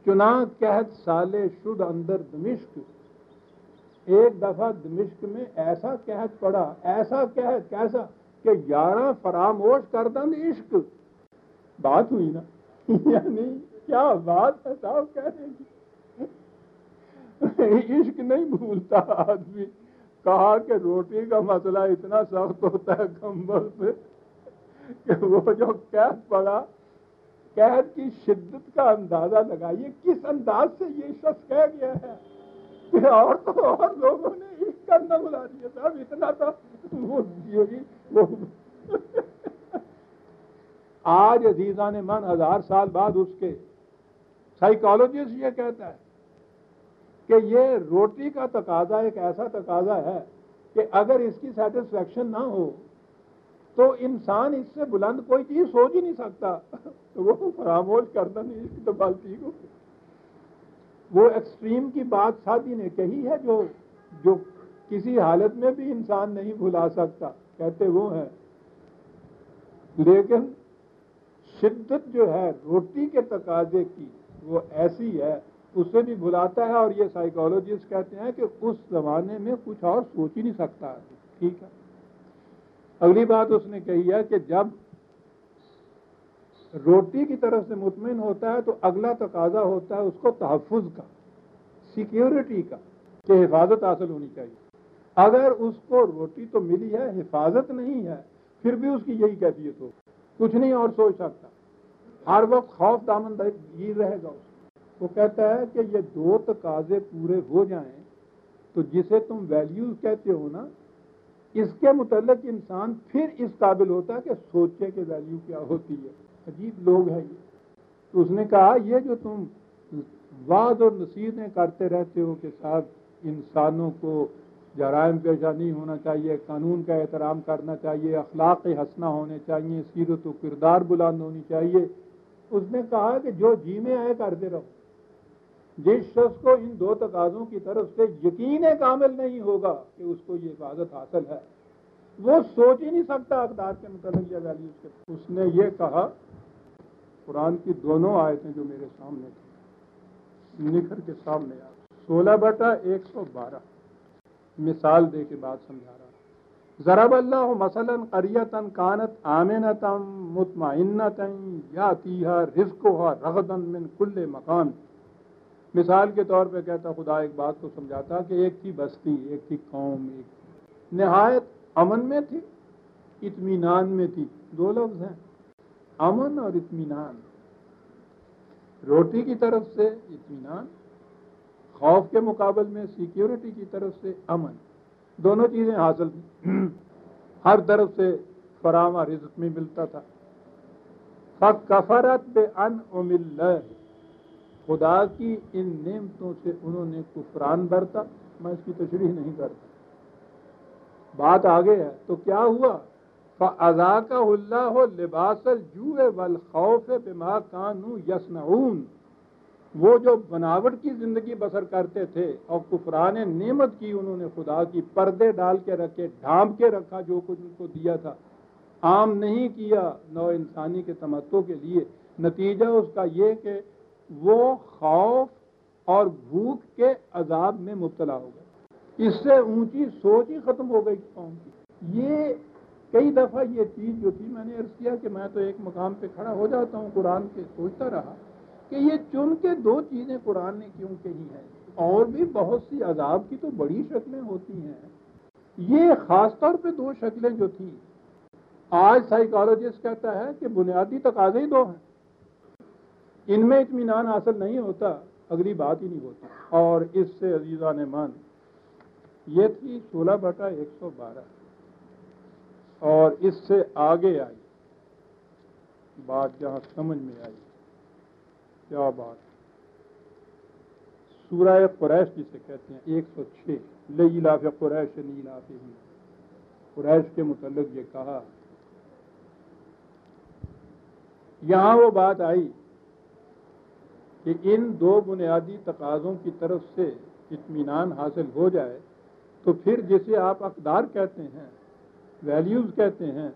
چنا قحط سالے شد اندر دمشق. ایک دفعہ دمشق میں ایسا قحط پڑا، ایسا قحط، کیسا کہ گیارہ فراموش کر دن عشق. بات ہوئی نا؟ یعنی کیا بات ہے؟ صاحب کہنے کی عشق نہیں بھولتا آدمی. کہا کہ روٹی کا مسئلہ اتنا سخت ہوتا ہے کمبل سے کہ وہ جو قید پڑا قید کی شدت کا اندازہ لگائیے، کس انداز سے یہ شخص کہہ گیا ہے؟ کہ اور تو اور لوگوں نے اس کرنا بلا دیا صاحب اتنا تو وہ آج عزیزہ نے من ہزار سال بعد اس کے سائیکالوجسٹ یہ کہتا ہے کہ یہ روٹی کا تقاضا ایک ایسا تقاضا ہے کہ اگر اس کی سیٹسفیکشن نہ ہو تو انسان اس سے بلند کوئی چیز سوچ ہی نہیں سکتا۔ وہ فراموش کرتا نہیں اس کی تو بات ٹھیک ہو وہ ایکسٹریم کی بات شادی نے کہی ہے جو جو کسی حالت میں بھی انسان نہیں بھلا سکتا۔ کہتے وہ ہیں۔ لیکن شدت جو ہے، روٹی کے تقاضے کی، وہ ایسی ہے، اسے بھی بھلاتا ہے اور یہ سائیکالوجسٹ کہتے ہیں کہ اس زمانے میں کچھ اور سوچ ہی نہیں سکتا۔ ٹھیک ہے۔ اگلی بات اس نے کہی ہے کہ جب روٹی کی طرف سے مطمئن ہوتا ہے تو اگلا تقاضا ہوتا ہے اس کو تحفظ کا سیکیورٹی کا، کہ حفاظت حاصل ہونی چاہیے۔ اگر اس کو روٹی تو ملی ہے، حفاظت نہیں ہے، پھر بھی اس کی یہی کیفیت ہو کچھ نہیں اور سوچ سکتا۔ ہر وقت خوف دامن گیر رہے گا اس وہ کہتا ہے کہ یہ دو تقاضے پورے ہو جائیں تو جسے تم ویلیوز کہتے ہو نا اس کے متعلق انسان پھر اس قابل ہوتا ہے کہ سوچے کہ ویلیو کیا ہوتی ہے۔ عجیب لوگ ہیں یہ۔ تو اس نے کہا، یہ جو تم وعد اور نصیحتیں کرتے رہتے ہو کہ صاحب، انسانوں کو جرائم پیشہ نہیں ہونا چاہیے، قانون کا احترام کرنا چاہیے، اخلاق ہنسنا ہونے چاہیے، سیرت و کردار بلند ہونی چاہیے۔ اس نے کہا کہ جو جی میں آئے کرتے رہو۔ جس شخص کو ان دو تقاضوں کی طرف سے یقین کامل نہیں ہوگا کہ اس کو یہ حفاظت حاصل ہے، وہ سوچ ہی نہیں سکتا اقدار کے متعلق یا ویلیوز کے۔ اس نے یہ کہا، قرآن کی دونوں آیتیں جو میرے سامنے تھیں، نکھر کے سامنے آ۔ سولہ بٹا ایک سو بارہ۔ مثال دے کے بات سمجھا رہا ضرب اللہ مثلاً قریتن کانت آمنتم مطمئنتن یا تیہا رزق رغدن من کل مکان مثال کے طور پہ کہتا خدا ایک بات کو سمجھاتا کہ ایک تھی بستی، ایک تھی قوم، ایک نہایت امن میں تھی، اطمینان میں تھی۔ دو لفظ ہیں، امن اور اطمینان۔ روٹی کی طرف سے اطمینان، خوف کے مقابل میں سیکیورٹی کی طرف سے امن۔ دونوں چیزیں حاصل ہر طرف سے فراہم رزق میں ملتا تھا۔ کفرت بے ان خدا کی ان نعمتوں سے انہوں نے کفران برتا میں اس کی تشریح نہیں کرتا۔ بات آگے ہے، تو کیا ہوا؟ فضا کا اللہ ہو لباس الجو والخوف بما کانو یسنعون وہ جو بناوٹ کی زندگی بسر کرتے تھے اور کفران نعمت کی انہوں نے خدا کی پردے ڈال کے رکھے، ڈھانپ کے رکھا، جو کچھ ان کو دیا تھا۔ عام نہیں کیا نو انسانی کے تمتوں کے لیے۔ نتیجہ اس کا یہ کہ وہ خوف اور بھوک کے عذاب میں مبتلا ہو گئے۔ اس سے اونچی سوچ ہی ختم ہو گئی قوم کی۔ یہ کئی دفعہ یہ چیز جو تھی، میں نے عرض کیا کہ میں تو ایک مقام پہ کھڑا ہو جاتا ہوں، قرآن کے سوچتا رہا کہ یہ چن کے دو چیزیں قرآن نے کیوں کہی ہیں؟ اور بھی بہت سی عذاب کی تو بڑی شکلیں ہوتی ہیں۔ یہ خاص طور پہ دو شکلیں جو تھیں۔ آج سائیکالوجسٹ کہتا ہے کہ بنیادی تقاضے ہی دو ہیں۔ ان میں اطمینان حاصل نہیں ہوتا، اگلی بات ہی نہیں ہوتی۔ اور اس سے عزیزہ نے مان یہ تھی سولہ بٹا ایک سو بارہ۔ اور اس سے آگے آئی۔ بات جہاں سمجھ میں آئی۔ کیا بات۔ سورہ قریش جسے کہتے ہیں، ایک سو چھ۔ لاف قریش نیلاف ہی۔ قریش کے متعلق یہ کہا۔ یہاں وہ بات آئی۔ کہ ان دو بنیادی تقاضوں کی طرف سے اطمینان حاصل ہو جائے، تو پھر جسے آپ اقدار کہتے ہیں ویلیوز کہتے ہیں،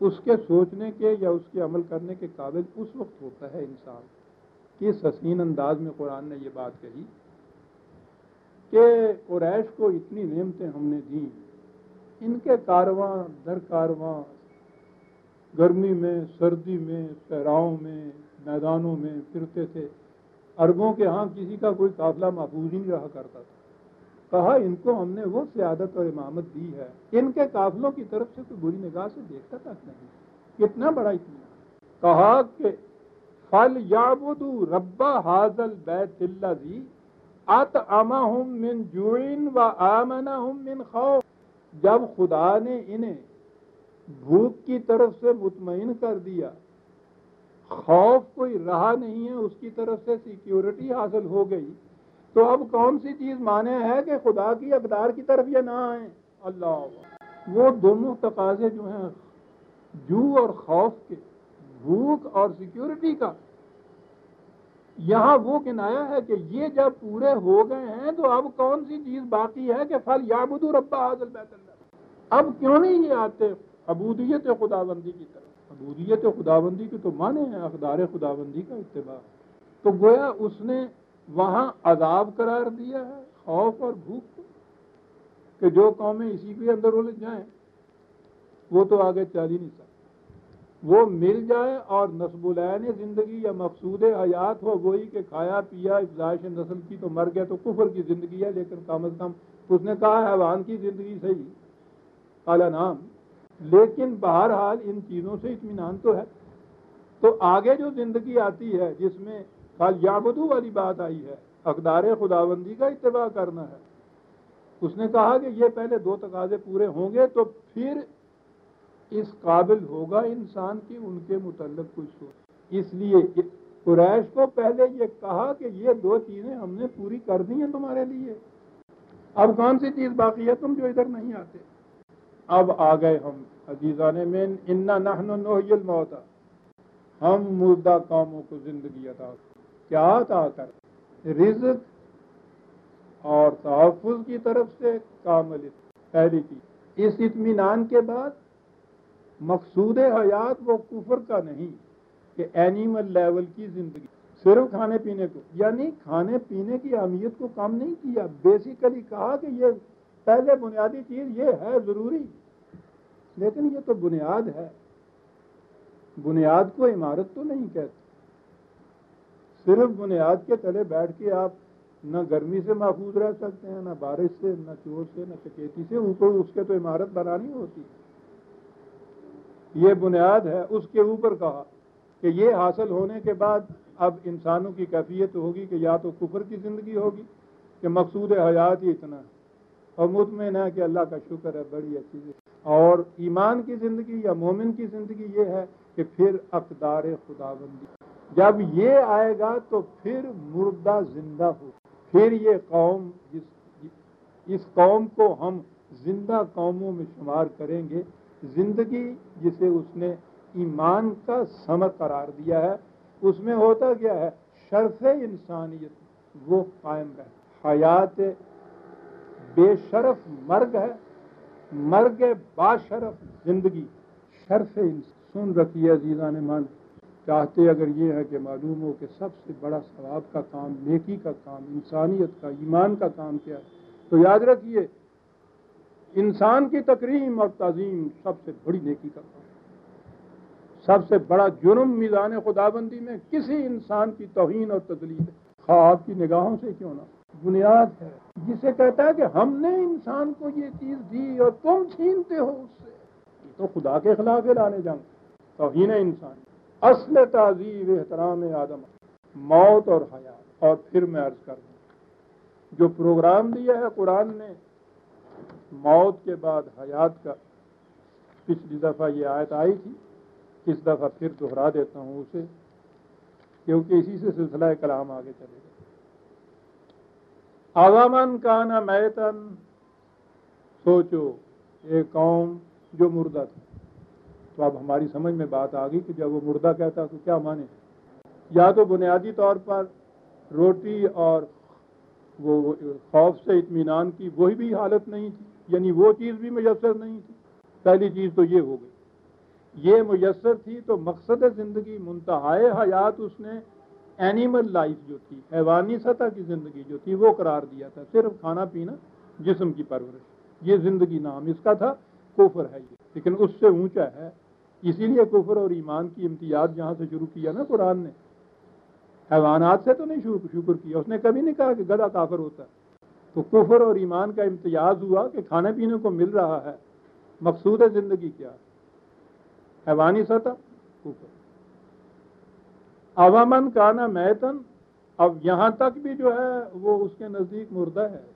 اس کے سوچنے کے یا اس کے عمل کرنے کے قابل اس وقت ہوتا ہے انسان کس حسین انداز میں قرآن نے یہ بات کہی کہ قریش کو اتنی نعمتیں ہم نے دیں، ان کے کارواں در کارواں گرمی میں، سردی میں، صحراؤں میں میدانوں میں پھرتے تھے۔ اربوں کے ہاں کسی کا کوئی قافلہ محفوظ نہیں رہا کرتا تھا۔ کہا، ان کو ہم نے وہ سیادت اور امامت دی ہے۔ ان کے قافلوں کی طرف سے کوئی بری نگاہ سے دیکھتا تک نہیں؟ کتنا بڑا اتنا کہا کہ، فل یا ربا حاضل بیت اللہ جی ات اما ہوں من جوئن و آمنا ہوں من خوف۔ جب خدا نے انہیں بھوک کی طرف سے مطمئن کر دیا خوف کوئی رہا نہیں ہے، اس کی طرف سے سیکیورٹی حاصل ہو گئی۔ تو اب کون سی چیز مانے ہے کہ خدا کی اقدار کی طرف یہ نہ آئیں اللہ۔ وہ دونوں تقاضے جو ہیں، جو اور خوف کے، بھوک اور سیکیورٹی کا۔ یہاں وہ کنایا ہے کہ یہ جب پورے ہو گئے ہیں تو اب کون سی چیز باقی ہے کہ پھل یابدو ربا حاضل بیت اللہ۔ اب کیوں نہیں یہ آتے؟ ابودیت خدا بندی کی طرف۔ ابودیت خدا بندی کے تو مانے ہیں اقدار خدا بندی کا اتباع۔ تو گویا اس نے وہاں عذاب قرار دیا ہے، خوف اور بھوک کو، کہ جو قومیں اسی کے اندر الجھ جائیں وہ تو آگے چل ہی نہیں سکتے۔ وہ مل جائے اور نصب العین زندگی یا مقصود حیات ہو، وہی کہ کھایا، پیا، افزائش نسل کی تو مر گیا تو کفر کی زندگی ہے، لیکن کم از کم اس نے کہا، حیوان کی زندگی صحیح۔ کالا نام لیکن بہرحال ان چیزوں سے اطمینان تو ہے۔ تو آگے جو زندگی آتی ہے، جس میں خال یابدو والی بات آئی ہے، اقدار خداوندی کا اتباع کرنا ہے۔ اس نے کہا کہ یہ پہلے دو تقاضے پورے ہوں گے تو پھر اس قابل ہوگا انسان کی ان کے متعلق کچھ سوچ۔ اس لیے قریش کو پہلے یہ کہا کہ یہ دو چیزیں ہم نے پوری کر دی ہیں تمہارے لیے۔ اب کون سی چیز باقی ہے؟ تم جو ادھر نہیں آتے۔ اب آ گئے ہم عزیزان میں انا نحن نحی الموتا ہم مردہ قوموں کو زندگی عطا کیا عطا کر رزق اور تحفظ کی طرف سے کامل پہلی چیز، اس اطمینان کے بعد مقصود حیات وہ کفر کا نہیں، کہ اینیمل لیول کی زندگی۔ صرف کھانے پینے کو یعنی کھانے پینے کی اہمیت کو کم نہیں کیا۔ بیسیکلی کہا کہ یہ پہلے بنیادی چیز یہ ہے ضروری، لیکن یہ تو بنیاد ہے۔ بنیاد کو عمارت تو نہیں کہتے۔ صرف بنیاد کے تلے بیٹھ کے آپ نہ گرمی سے محفوظ رہ سکتے ہیں، نہ بارش سے، نہ چور سے، نہ چکیتی سے اوپر اس کے تو عمارت بنانی ہوتی۔ یہ بنیاد ہے اس کے اوپر کہا کہ یہ حاصل ہونے کے بعد اب انسانوں کی کیفیت ہوگی کہ یا تو کفر کی زندگی ہوگی کہ مقصود حیات ہی اتنا ہے۔ اور مطمئن ہے کہ اللہ کا شکر ہے، بڑی اچھی اور ایمان کی زندگی یا مومن کی زندگی یہ ہے کہ پھر اقدار خدا بندی جب یہ آئے گا تو پھر مردہ زندہ ہو۔ پھر یہ قوم، جس، اس قوم کو ہم زندہ قوموں میں شمار کریں گے۔ زندگی جسے اس نے ایمان کا سمت قرار دیا ہے، اس میں ہوتا کیا ہے؟ شرف انسانیت، وہ قائم رہے۔ حیات بے شرف مرگ ہے، مرگ باشرف زندگی۔ شرف سن رکھیے عزیزان من چاہتے اگر یہ ہے کہ معلوم ہو کہ سب سے بڑا ثواب کا کام، نیکی کا کام، انسانیت کا، ایمان کا کام کیا ہے، تو یاد رکھیے، انسان کی تقریم اور تعظیم سب سے بڑی نیکی کا کام سب سے بڑا جرم میزان خدا بندی میں کسی انسان کی توہین اور تدلیل خواب کی نگاہوں سے کیوں نہ بنیاد ہے۔ جسے کہتا ہے کہ ہم نے انسان کو یہ چیز دی اور تم چھینتے ہو اس سے۔ یہ تو خدا کے خلاف لانے جنگ توہین انسان۔ اصل تعزیب احترام آدم۔ موت اور حیات اور پھر میں عرض کر دوں جو پروگرام دیا ہے قرآن نے، موت کے بعد حیات کا۔ پچھلی دفعہ یہ آیت آئی تھی۔ اس دفعہ پھر دہرا دیتا ہوں اسے۔ کیونکہ اسی سے سلسلہ کلام آگے چلے گا۔ عوامن کا نا میتن، سوچو ایک قوم جو مردہ تھا تو اب ہماری سمجھ میں بات آ گئی کہ جب وہ مردہ کہتا تو کیا مانے؟ یا تو بنیادی طور پر روٹی اور وہ خوف سے اطمینان کی وہی بھی حالت نہیں تھی یعنی وہ چیز بھی میسر نہیں تھی۔ پہلی چیز تو یہ ہو گئی۔ یہ میسر تھی تو مقصد زندگی، منتہائے حیات اس نے اینیمل لائف جو تھی، حیوانی سطح کی زندگی جو تھی، وہ قرار دیا تھا۔ صرف کھانا پینا، جسم کی پرورش۔ یہ زندگی نام اس کا تھا کوفر ہے یہ۔ لیکن اس سے اونچا ہے۔ اسی لیے کفر اور ایمان کی امتیاز جہاں سے شروع کیا نا قرآن نے۔ حیوانات سے تو نہیں شکر کیا۔ اس نے کبھی نہیں کہا کہ گدا کافر ہوتا۔ ہے تو کفر اور ایمان کا امتیاز ہوا کہ کھانے پینے کو مل رہا ہے۔ مقصود ہے زندگی کیا۔ حیوانی سطح، کفر۔ عوامن کانا میتن اب یہاں تک بھی جو ہے وہ اس کے نزدیک مردہ ہے۔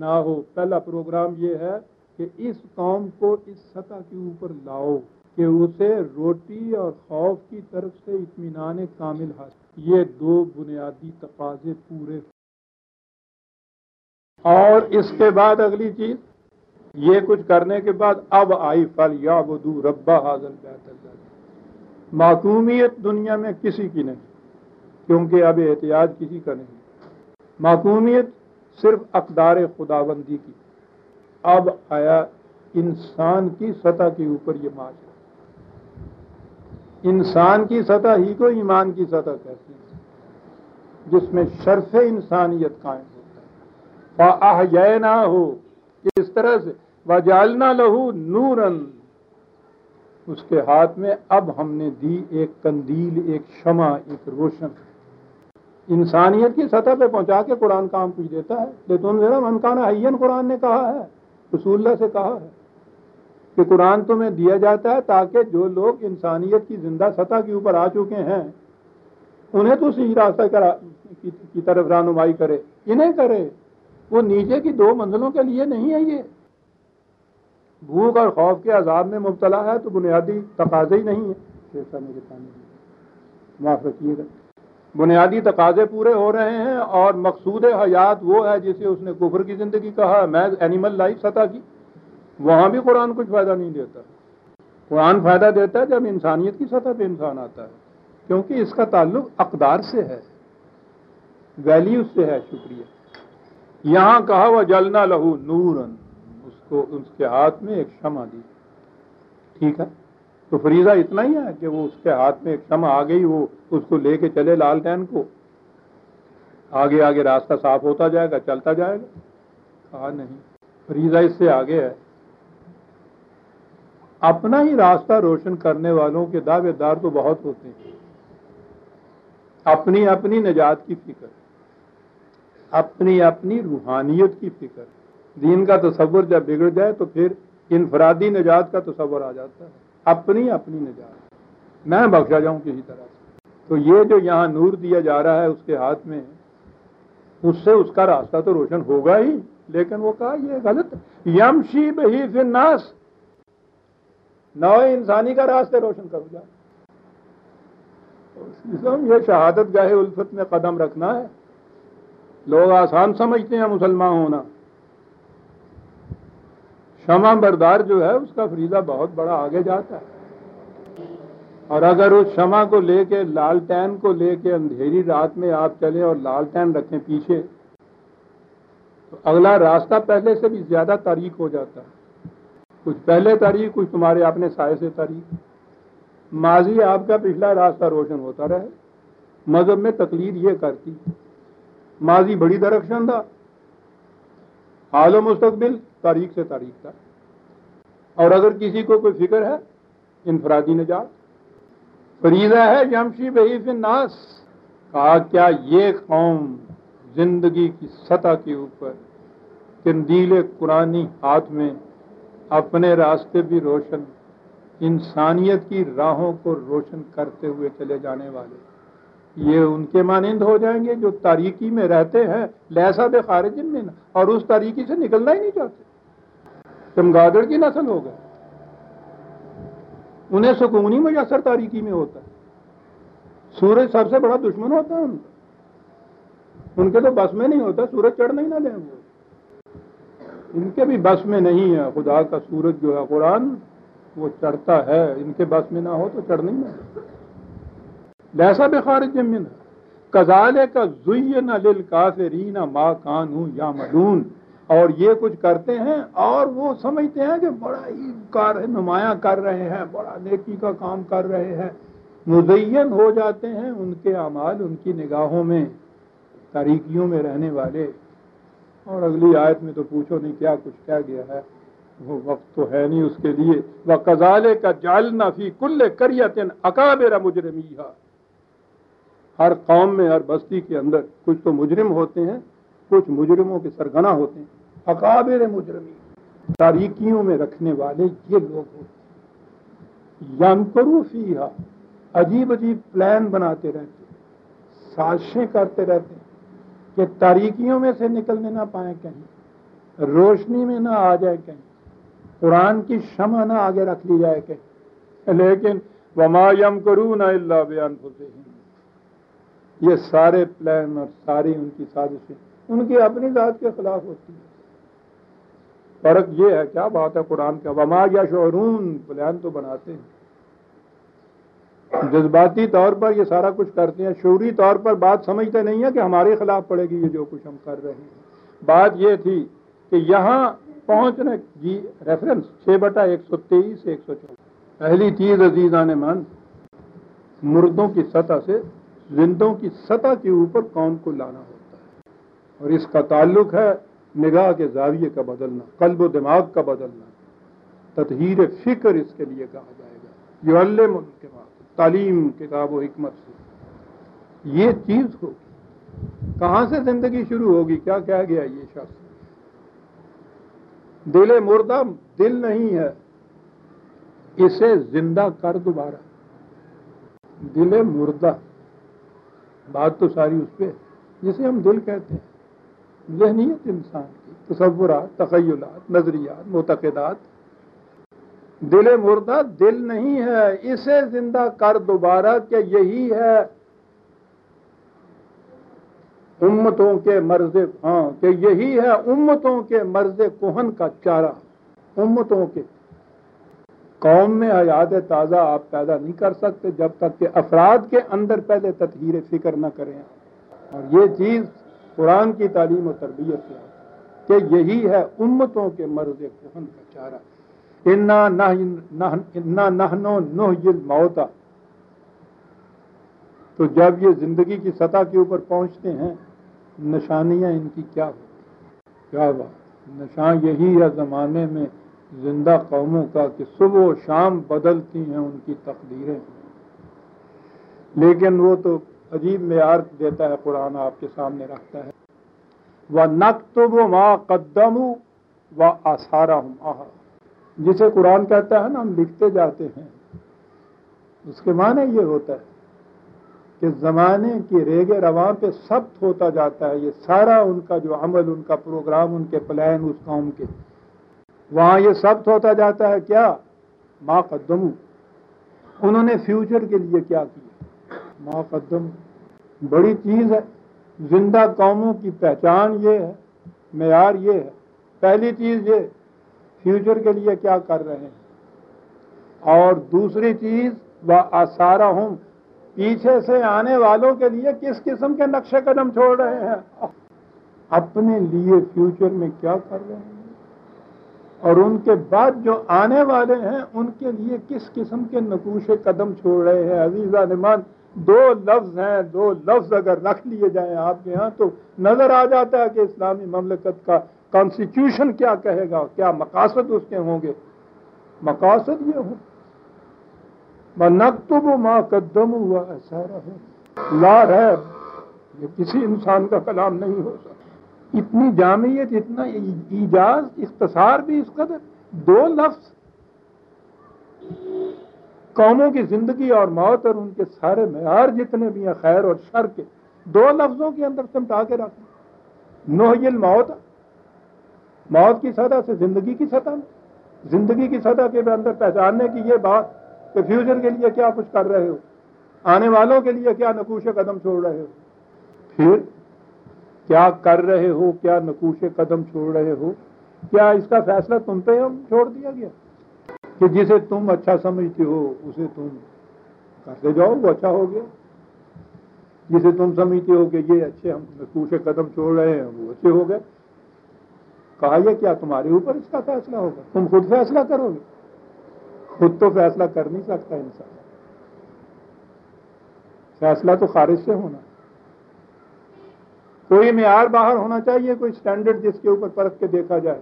نہ ہو پہلا پروگرام یہ ہے کہ اس قوم کو اس سطح کے اوپر لاؤ کہ اسے روٹی اور خوف کی طرف سے اطمینان کامل حاصل۔ یہ دو بنیادی تقاضے پورے۔ اور اس کے بعد اگلی چیز، یہ کچھ کرنے کے بعد اب آئی فل یا بدو ربا حاضر اللہ معقومیت دنیا میں کسی کی نہیں، کیونکہ اب احتیاط کسی کا نہیں۔ معقومیت صرف اقدار خدا بندی کی۔ اب آیا انسان کی سطح کے اوپر یہ معاشرہ انسان کی سطح ہی کو ایمان کی سطح کہتے ہیں، جس میں شرف انسانیت قائم ہوتا ہے۔ یہ نہ ہو اس طرح سے؟ وجالنا لہو نورن اس کے ہاتھ میں اب ہم نے دی ایک کندیل ایک شمع، ایک روشن۔ انسانیت کی سطح پہ پہنچا کے قرآن کام پوچھ دیتا ہے۔ لیکن ذرا منکانہ حین قرآن نے کہا ہے، رسول اللہ سے کہا ہے کہ قرآن تمہیں دیا جاتا ہے تاکہ جو لوگ انسانیت کی زندہ سطح کے اوپر آ چکے ہیں، انہیں تو صحیح راستہ کی طرف رہنمائی کرے۔ انہیں کرے۔ وہ نیچے کی دو منزلوں کے لیے نہیں ہے یہ۔ بھوک اور خوف کے عذاب میں مبتلا ہے تو بنیادی تقاضے ہی نہیں ہے معاف رکھیے گا بنیادی تقاضے پورے ہو رہے ہیں اور مقصود حیات وہ ہے جسے اس نے کفر کی زندگی کہا، میں اینیمل لائف سطح کی۔ وہاں بھی قرآن کچھ فائدہ نہیں دیتا۔ قرآن فائدہ دیتا ہے جب انسانیت کی سطح پہ انسان آتا ہے، کیونکہ اس کا تعلق اقدار سے ہے ویلیوز سے ہے، شکریہ۔ یہاں کہا وہ جلنا لہو نور کو اس کے ہاتھ میں ایک شمع دی۔ ٹھیک ہے؟ تو فریضہ اتنا ہی ہے کہ وہ اس کے ہاتھ میں ایک شمع آ گئی، وہ اس کو لے کے چلے لال ٹین کو۔ آگے آگے راستہ صاف ہوتا جائے گا، چلتا جائے گا۔ کہا نہیں، فریضہ اس سے آگے ہے۔ اپنا ہی راستہ روشن کرنے والوں کے دعوے دار تو بہت ہوتے ہیں۔ اپنی اپنی نجات کی فکر، اپنی اپنی روحانیت کی فکر۔ دین کا تصور جب بگڑ جائے تو پھر انفرادی نجات کا تصور آ جاتا ہے۔ اپنی اپنی نجات۔ میں بخشا جاؤں کسی طرح سے۔ تو یہ جو یہاں نور دیا جا رہا ہے اس کے ہاتھ میں، اس سے اس کا راستہ تو روشن ہوگا ہی، لیکن وہ کہا یہ غلط۔ یم شی بہی فناس نو انسانی کا راستہ روشن کر جائے یہ شہادت گاہ الفت میں قدم رکھنا ہے۔ لوگ آسان سمجھتے ہیں مسلمان ہونا۔ شمع بردار جو ہے، اس کا فریضہ بہت بڑا آگے جاتا ہے۔ اور اگر اس شمع کو لے کے، لالٹین کو لے کے اندھیری رات میں آپ چلیں اور لالٹین رکھیں پیچھے، تو اگلا راستہ پہلے سے بھی زیادہ تاریخ ہو جاتا ہے۔ کچھ پہلے تاریخ کچھ تمہارے اپنے سائے سے تاریخ ماضی آپ کا پچھلا راستہ روشن ہوتا رہے۔ مذہب میں تقلید یہ کرتی۔ ماضی بڑی درخشن تھا حال و مستقبل تاریخ سے تاریخ کا اور اگر کسی کو کوئی فکر ہے، انفرادی نجات۔ فریضہ ہے جمشی بہی فناس کہا، کیا یہ قوم زندگی کی سطح کے اوپر کندیل قرآنی ہاتھ میں اپنے راستے بھی روشن، انسانیت کی راہوں کو روشن کرتے ہوئے چلے جانے والے؟ یہ ان کے مانند ہو جائیں گے جو تاریکی میں رہتے ہیں لہسا بے خارج میں اور اس تاریکی سے نکلنا ہی نہیں چاہتے۔ چمگادڑ کی نسل ہو گئے۔ انہیں سکونی میسر تاریکی میں ہوتا ہے۔ سورج سب سے بڑا دشمن ہوتا ہے ان کا۔ ان کے تو بس میں نہیں ہوتا، سورج چڑھنا ہی نہ دیں وہ۔ ان کے بھی بس میں نہیں ہے۔ خدا کا سورج جو ہے، قرآن وہ چڑھتا ہے۔ ان کے بس میں نہ ہو تو چڑھ نہیں ہے لہسا بے خارج من کزالے کا زئی نہ لل کافرین ماں کانو یا ملون اور یہ کچھ کرتے ہیں اور وہ سمجھتے ہیں کہ بڑا ہی کار نمایاں کر رہے ہیں، بڑا نیکی کا کام کر رہے ہیں۔ مزین ہو جاتے ہیں ان کے اعمال، ان کی نگاہوں میں، تاریکیوں میں رہنے والے۔ اور اگلی آیت میں تو پوچھو نہیں کیا کچھ کہہ گیا ہے۔ وہ وقت تو ہے نہیں اس کے لیے۔ وہ کزالے کا جالنا فی کل کریتن اکابر مجرمی ہر قوم میں، ہر بستی کے اندر کچھ تو مجرم ہوتے ہیں، کچھ مجرموں کے سرگنا ہوتے ہیں۔ اکابر مجرمی تاریکیوں میں رکھنے والے یہ لوگ ہوتے ہیں۔ یم کرو فی عجیب عجیب پلان بناتے رہتے سازشیں کرتے رہتے ہیں کہ تاریکیوں میں سے نکلنے نہ پائیں کہیں، روشنی میں نہ آ جائے کہیں، قرآن کی شمع نہ آگے رکھ لی جائے کہیں۔ لیکن وما یم کرو نہ اللہ بیان یہ سارے پلان اور ساری ان کی سازشیں ان کی اپنی ذات کے خلاف ہوتی ہے فرق یہ ہے کیا بات ہے قرآن کا وما یا شعرون پلان تو بناتے ہیں۔ جذباتی طور پر یہ سارا کچھ کرتے ہیں، شعوری طور پر بات سمجھتے نہیں ہے کہ ہمارے خلاف پڑے گی یہ جو کچھ ہم کر رہے ہیں۔ بات یہ تھی کہ یہاں پہنچنے جی ریفرنس چھ بٹا ایک سو تیئیس، ایک سو چوبیس۔ پہلی چیز عزیزان من، مردوں کی سطح سے زندوں کی سطح کے اوپر قوم کو لانا ہوتا ہے۔ اور اس کا تعلق ہے نگاہ کے زاویے کا بدلنا، قلب و دماغ کا بدلنا۔ تطہیر فکر اس کے لیے کہا جائے گا۔ یہ اللہ کے بعد تعلیم، کتاب و حکمت سے۔ یہ چیز ہوگی۔ کہاں سے زندگی شروع ہوگی؟ کیا کہہ گیا یہ شخص؟ دل مردہ دل نہیں ہے۔ اسے زندہ کر دوبارہ۔ دل مردہ۔ بات تو ساری اس پہ جسے ہم دل کہتے ہیں۔ ذہنیت انسان کی، تصورات، تخیلات، نظریات، معتقدات۔ دل مردہ دل نہیں ہے، اسے زندہ کر دوبارہ کہ یہی ہے۔ امتوں کے مرض ہاں کہ یہی ہے امتوں کے مرض کوہن کا چارہ۔ امتوں کے قوم میں حیات تازہ آپ پیدا نہیں کر سکتے جب تک کہ افراد کے اندر پہلے تطہیر فکر نہ کریں اور یہ چیز قرآن کی تعلیم و تربیت سے کہ یہی ہے امتوں کے مرض کوہن کا چارہ۔ نہنو نہ موتا تو جب یہ زندگی کی سطح کے اوپر پہنچتے ہیں، نشانیاں ان کی کیا ہو کیا بات؟ نشان یہی ہے زمانے میں زندہ قوموں کا کہ صبح و شام بدلتی ہیں ان کی تقدیریں۔ لیکن وہ تو عجیب معیار دیتا ہے قرآن آپ کے سامنے رکھتا ہے۔ وہ نقتب ماں قدم و آسارا ہوں جسے قرآن کہتا ہے نا، ہم لکھتے جاتے ہیں۔ اس کے معنی یہ ہوتا ہے کہ زمانے کی ریگ رواں پہ سخت ہوتا جاتا ہے۔ یہ سارا ان کا جو عمل، ان کا پروگرام، ان کے پلان، اس قوم کے۔ وہاں یہ سخت ہوتا جاتا ہے کیا؟ ماں قدم انہوں نے فیوچر کے لیے کیا کیا؟ ماں قدم۔ بڑی چیز ہے۔ زندہ قوموں کی پہچان یہ ہے۔ معیار یہ ہے۔ پہلی چیز یہ فیوچر کے لیے کیا کر رہے ہیں۔ اور دوسری چیز، وہ آسارا ہوں۔ پیچھے سے آنے والوں کے لیے کس قسم کے نقش قدم چھوڑ رہے ہیں؟ اپنے لیے فیوچر میں کیا کر رہے ہیں؟ اور ان کے بعد جو آنے والے ہیں، ان کے لیے کس قسم کے نقوش قدم چھوڑ رہے ہیں؟ عزیزہ نمان دو لفظ ہیں، دو لفظ اگر رکھ لیے جائیں آپ کے ہاں تو نظر آ جاتا ہے کہ اسلامی مملکت کا کانسٹیٹیوشن کیا کہے گا کیا مقاصد اس کے ہوں گے۔ مقاصد یہ ہوں۔ نقتب ماں قدم ہوا ایسا رہے لا ہے یہ کسی انسان کا کلام نہیں ہو سکتا۔ اتنی جامعیت، اتنا ایجاز اختصار بھی اس قدر، دو لفظ۔ قوموں کی زندگی اور موت اور ان کے سارے معیار جتنے بھی ہیں، خیر اور شر کے، دو لفظوں کے اندر سمٹا کے رکھیں نوہل موت موت کی سطح سے زندگی کی سطح میں۔ زندگی کی سطح کے اندر پہچاننے کی یہ بات کہ فیوچر کے لیے کیا کچھ کر رہے ہو؟ آنے والوں کے لیے کیا نقوش قدم چھوڑ رہے ہو؟ پھر کیا کر رہے ہو؟ کیا نقوش قدم چھوڑ رہے ہو؟ کیا اس کا فیصلہ تم پہ ہم چھوڑ دیا گیا؟ کہ جسے تم اچھا سمجھتے ہو، اسے تم کرتے جاؤ، وہ اچھا ہو گیا۔ جسے تم سمجھتے ہو کہ یہ اچھے ہم نقوش قدم چھوڑ رہے ہیں، وہ اچھے ہو گئے۔ کہا یہ کیا تمہارے اوپر اس کا فیصلہ ہوگا؟ تم خود فیصلہ کرو گے۔ خود تو فیصلہ کر نہیں سکتا انسان۔ فیصلہ تو خارج سے ہونا۔ کوئی معیار باہر ہونا چاہیے، کوئی سٹینڈرڈ جس کے اوپر پرکھ کے دیکھا جائے۔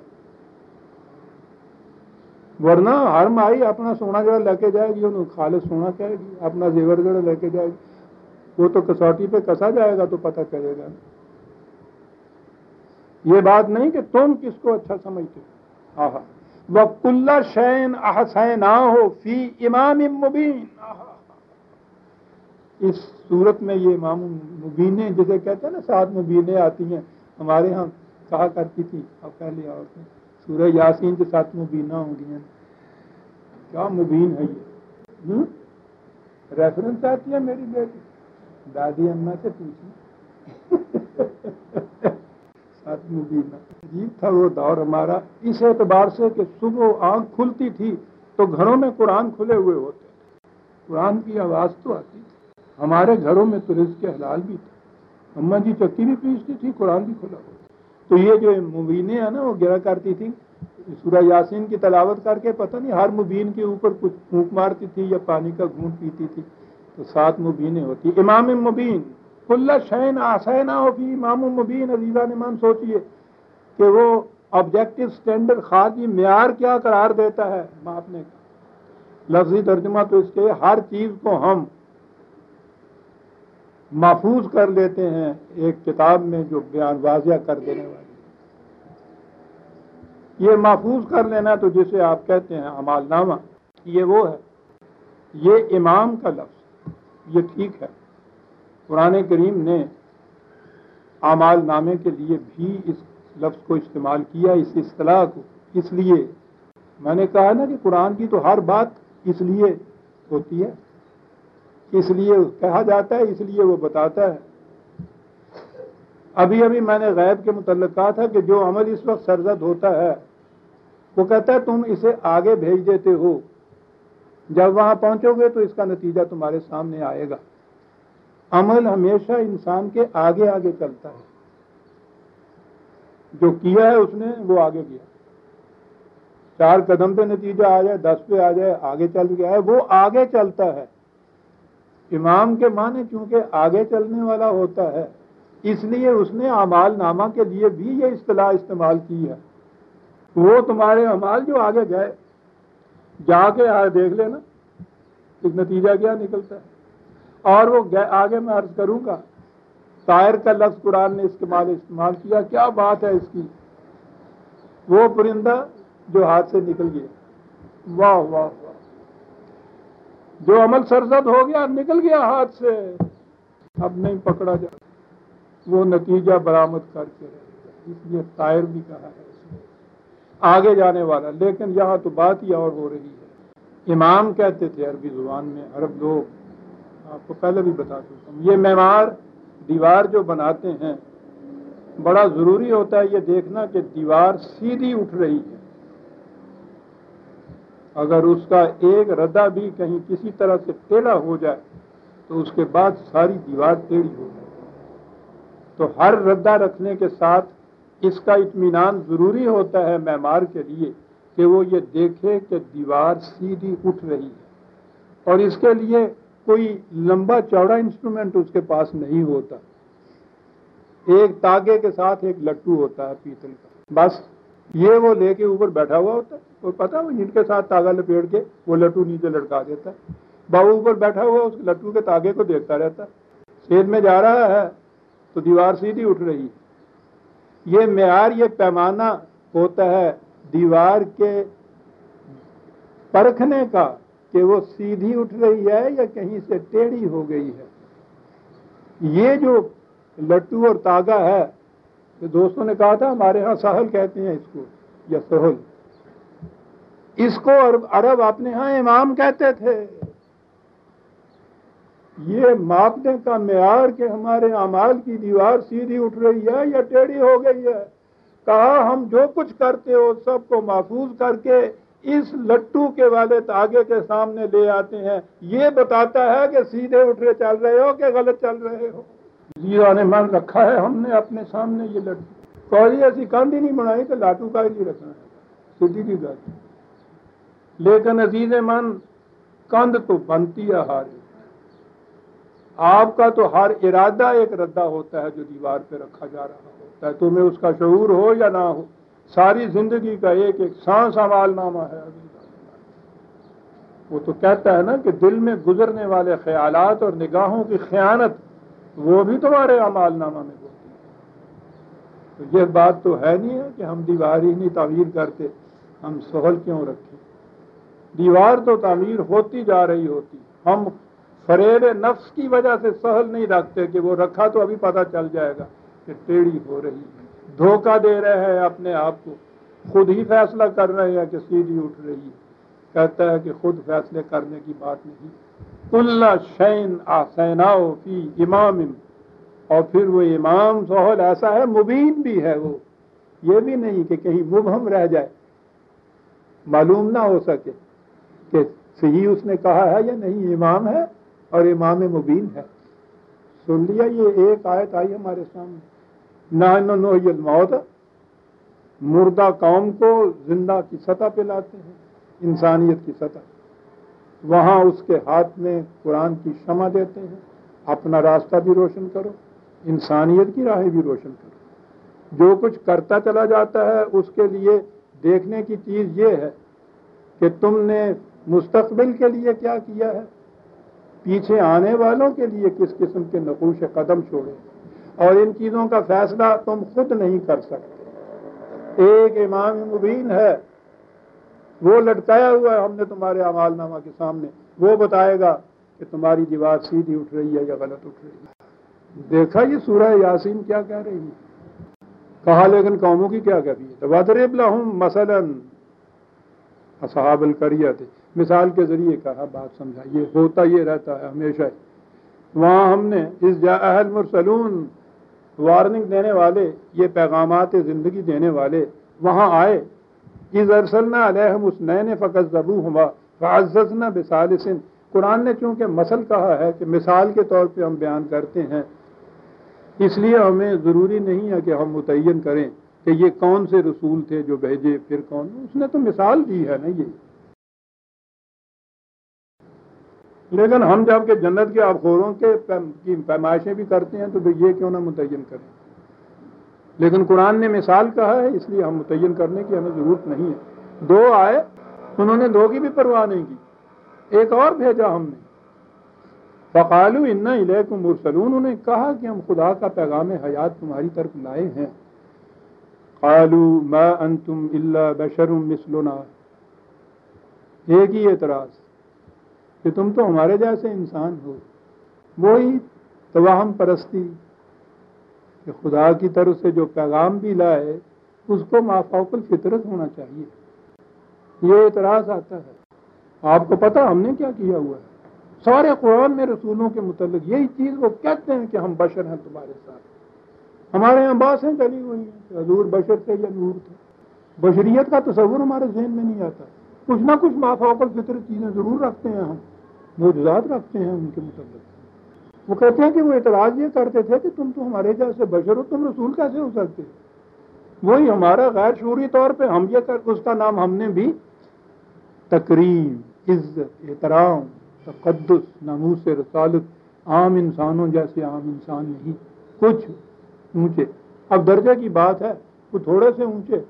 ورنہ ہر مائی اپنا سونا جڑا لے کے جائے گی، انہوں خالص سونا چاہے گی، اپنا زیور جڑا لے کے جائے گی۔ وہ تو کسوٹی پہ کسا جائے گا تو پتہ کرے گا۔ یہ بات نہیں کہ تم کس کو اچھا سمجھتے ہاں ہاں وہ کل شین احسین ہو فی امام مبین آہا۔ اس صورت میں یہ امام مبینیں جسے کہتے ہیں نا سات مبینیں آتی ہیں۔ ہمارے ہاں کہا کرتی تھی، اب پہلے اور سورہ یاسین کے ساتھ مبینہ ہوں گی کیا مبین ہے یہ؟ ریفرنس آتی ہے میری بیٹی۔ دادی اما سے پوچھی مبینہ۔ عجیب تھا وہ دور ہمارا۔ اس اعتبار سے کہ صبح آنکھ کھلتی تھی تو گھروں میں قرآن کھلے ہوئے ہوتے تھے۔ قرآن کی آواز تو آتی۔ تھی ہمارے گھروں میں تو رزق کے حلال بھی تھا اما جی چکی بھی پیستی تھی قرآن بھی کھلا ہوتا تو یہ جو مبینیں ہیں نا، وہ گرا کرتی تھی سورہ یاسین کی تلاوت کر کے پتہ نہیں، ہر مبین کے اوپر کچھ پھونک مارتی تھی یا پانی کا گھونٹ پیتی تھی۔ تو سات مبینیں ہوتی۔ امام مبین، کل شین آسینا ہو بھی امام مبین۔ عزیزہ نمان سوچیے کہ وہ آبجیکٹو اسٹینڈرڈ خاصی معیار کیا قرار دیتا ہے ماپنے کا لفظی ترجمہ تو اس کے ہر چیز کو ہم محفوظ کر لیتے ہیں ایک کتاب میں جو بیان واضح کر دینے والی یہ محفوظ کر لینا تو جسے آپ کہتے ہیں امال نامہ، یہ وہ ہے۔ یہ امام کا لفظ یہ ٹھیک ہے۔ قرآن کریم نے اعمال نامے کے لیے بھی اس لفظ کو استعمال کیا، اس اصطلاح کو۔ اس لیے میں نے کہا نا کہ قرآن کی تو ہر بات اس لیے ہوتی ہے۔ اس لیے کہا جاتا ہے، اس لیے وہ بتاتا ہے۔ ابھی ابھی میں نے غیب کے متعلق کہا تھا کہ جو عمل اس وقت سرزد ہوتا ہے، وہ کہتا ہے تم اسے آگے بھیج دیتے ہو۔ جب وہاں پہنچو گے تو اس کا نتیجہ تمہارے سامنے آئے گا۔ عمل ہمیشہ انسان کے آگے آگے چلتا ہے۔ جو کیا ہے اس نے، وہ آگے کیا۔ چار قدم پہ نتیجہ آ جائے، دس پہ آ جائے، آگے چل گیا ہے، وہ آگے چلتا ہے۔ امام کے معنی چونکہ آگے چلنے والا ہوتا ہے، اس لیے اس نے امال نامہ کے لیے بھی یہ اصطلاح استعمال کی ہے۔ وہ تمہارے امال جو آگے گئے جا کے دیکھ لینا ایک نتیجہ کیا نکلتا ہے۔ اور وہ آگے میں عرض کروں گا طائر کا لفظ قرآن نے استعمال استعمال کیا کیا بات ہے اس کی؟ وہ پرندہ جو ہاتھ سے نکل گیا۔ واہ واہ واہ۔ جو عمل سرزد ہو گیا، نکل گیا ہاتھ سے۔ اب نہیں پکڑا جا وہ نتیجہ برآمد کر کے رہے گا اس لیے طائر بھی کہا ہے۔ اس نے آگے جانے والا، لیکن یہاں تو بات ہی اور ہو رہی ہے۔ امام کہتے تھے، عربی زبان میں عرب لوگ۔ آپ کو پہلے بھی بتا چکا ہوں۔ یہ معمار دیوار جو بناتے ہیں، بڑا ضروری ہوتا ہے یہ دیکھنا کہ دیوار سیدھی اٹھ رہی ہے۔ اگر اس کا ایک ردا بھی کہیں کسی طرح سے ٹیڑھا ہو جائے، تو اس کے بعد ساری دیوار ٹیڑھی ہو جائے۔ تو ہر ردا رکھنے کے ساتھ اس کا اطمینان ضروری ہوتا ہے معمار کے لیے کہ وہ یہ دیکھے کہ دیوار سیدھی اٹھ رہی ہے۔ اور اس کے لیے کوئی لمبا چوڑا انسٹرومنٹ اس کے پاس نہیں ہوتا۔ ایک تاگے کے ساتھ ایک لٹو ہوتا ہے پیتل کا۔ بس یہ وہ لے کے اوپر بیٹھا ہوا ہوتا ہے۔ وہ پتا وہ جن کے ساتھ تاگا لپیڑ کے وہ لٹو نیچے لٹکا دیتا ہے۔ بابو اوپر بیٹھا ہوا اس لٹو کے تاگے کو دیکھتا رہتا ہے۔ سیل میں جا رہا ہے تو دیوار سیدھی اٹھ رہی ہے۔ یہ معیار، یہ پیمانہ ہوتا ہے دیوار کے پرکھنے کا کہ وہ سیدھی اٹھ رہی ہے یا کہیں سے ٹیڑھی ہو گئی ہے۔ یہ جو لٹو اور تاگا ہے دوستوں نے کہا تھا، ہمارے ہاں سہل کہتے ہیں اس کو، یا سہل۔ اس کو عرب اپنے ہاں امام کہتے تھے۔ یہ ماپنے کا معیار کہ ہمارے امال کی دیوار سیدھی اٹھ رہی ہے یا ٹیڑھی ہو گئی ہے۔ کہا، ہم جو کچھ کرتے ہو، سب کو محفوظ کر کے اس لٹو کے والے تاگے کے سامنے لے آتے ہیں۔ یہ بتاتا ہے کہ سیدھے اٹھے چل رہے ہو کہ غلط چل رہے ہو۔ زیرا نے من رکھا ہے، ہم نے اپنے سامنے یہ لٹو۔ کوئی ایسی کاندھی ہی نہیں بنائی کہ لاٹو کا ہی رکھنا ہے۔ سیدھی کی بات۔ لیکن عزیز من، کند تو بنتی ہے ہار آپ کا تو ہر ارادہ ایک ردا ہوتا ہے جو دیوار پہ رکھا جا رہا ہوتا ہے۔ تمہیں اس کا شعور ہو یا نہ ہو، ساری زندگی کا ایک ایک سانس امال نامہ ہے۔ وہ تو کہتا ہے نا کہ دل میں گزرنے والے خیالات اور نگاہوں کی خیانت، وہ بھی تمہارے امال نامہ میں ہوتی ہے۔ تو یہ بات تو ہے نہیں ہے کہ ہم دیوار ہی نہیں تعمیر کرتے، ہم سہل کیوں رکھیں دیوار تو تعمیر ہوتی جا رہی ہوتی۔ ہم فریب نفس کی وجہ سے سہل نہیں رکھتے کہ وہ رکھا تو ابھی پتہ چل جائے گا کہ ٹیڑھی ہو رہی ہے۔ دھوکہ دے رہے ہیں اپنے آپ کو۔ خود ہی فیصلہ کر رہے ہیں کہ سیدھی اٹھ رہی ہے۔ کہتا ہے کہ خود فیصلے کرنے کی بات نہیں۔ کل شین آسینا فی امام۔ اور پھر وہ امام سہول ایسا ہے، مبین بھی ہے وہ۔ یہ بھی نہیں کہ کہیں مبہم رہ جائے۔ معلوم نہ ہو سکے۔ کہ صحیح اس نے کہا ہے یا نہیں، امام ہے اور امام مبین ہے۔ سن لیا، یہ ایک آیت آئی ہمارے سامنے۔ نہ موت مردہ قوم کو زندہ کی سطح پہ لاتے ہیں، انسانیت کی سطح۔ وہاں اس کے ہاتھ میں قرآن کی شمع دیتے ہیں۔ اپنا راستہ بھی روشن کرو، انسانیت کی راہیں بھی روشن کرو۔ جو کچھ کرتا چلا جاتا ہے، اس کے لیے دیکھنے کی چیز یہ ہے کہ تم نے مستقبل کے لیے کیا کیا ہے؟ پیچھے آنے والوں کے لیے کس قسم کے نقوش قدم چھوڑے؟ اور ان چیزوں کا فیصلہ تم خود نہیں کر سکتے۔ ایک امام مبین ہے، وہ لٹکایا ہوا ہے ہم نے تمہارے امال نامہ کے سامنے۔ وہ بتائے گا کہ تمہاری دیوار سیدھی اٹھ رہی ہے یا غلط اٹھ رہی ہے۔ دیکھا یہ سورہ یاسین کیا کہہ رہی ہے؟ کہا لیکن قوموں کی کیا کہتی ہے؟ وَدْرِبْ لَهُمْ مَثَلًا اصحاب القریہ تھے مثال کے ذریعے کہا بات سمجھا، یہ ہوتا یہ رہتا ہے ہمیشہ۔ وہاں ہم نے اس جا اہل مرسلون وارننگ دینے والے، یہ پیغامات زندگی دینے والے وہاں آئے۔ کہ ارسلنا علیہم اس نئے فقط ضبو ہوا فعززنا بسالسن قرآن نے چونکہ مسل کہا ہے کہ مثال کے طور پہ ہم بیان کرتے ہیں، اس لیے ہمیں ضروری نہیں ہے کہ ہم متعین کریں کہ یہ کون سے رسول تھے جو بھیجے، پھر کون؟ اس نے تو مثال دی ہے نا یہ۔ لیکن ہم جبکہ جنت کے افخوروں کے پیمائشیں بھی کرتے ہیں تو یہ کیوں نہ متعین کریں؟ لیکن قرآن نے مثال کہا ہے، اس لیے ہم متعین کرنے کی ہمیں ضرورت نہیں ہے۔ دو آئے، انہوں نے دو کی بھی پرواہ نہیں کی۔ ایک اور بھیجا ہم نے۔ فقالو انا الیکم مرسلون، انہوں نے کہا کہ ہم خدا کا پیغام حیات تمہاری طرف لائے ہیں۔ قالوا ما انتم الا بشر مثلنا۔ ایک ہی اعتراض۔ کہ تم تو ہمارے جیسے انسان ہو۔ وہی توہم پرستی کہ خدا کی طرف سے جو پیغام بھی لائے، اس کو مافوق الفطرت ہونا چاہیے۔ یہ اعتراض آتا ہے۔ آپ کو پتا ہم نے کیا کیا ہوا ہے؟ سارے قرآن میں رسولوں کے متعلق یہی چیز وہ کہتے ہیں کہ ہم بشر ہیں تمہارے ساتھ۔ ہمارے یہاں باسیں چلی ہوئی ہیں حضور بشر تھے یا نور تھے۔ بشریت کا تصور ہمارے ذہن میں نہیں آتا۔ کچھ نہ کچھ مافوق الفطر چیزیں ضرور رکھتے ہیں ہم موجودات رکھتے ہیں ان کے متعلق۔ وہ کہتے ہیں کہ وہ اعتراض یہ کرتے تھے کہ تم تو ہمارے جیسے بشر ہو، تم رسول کیسے ہو سکتے؟ وہی ہمارا غیر شعوری طور پہ ہم یہ کر، اس کا نام ہم نے بھی تقریم، عزت، احترام، تقدس، ناموس، رسالت، عام انسانوں جیسے عام انسان نہیں، کچھ اونچے۔ اب درجے کی بات ہے، وہ تھوڑے سے اونچے،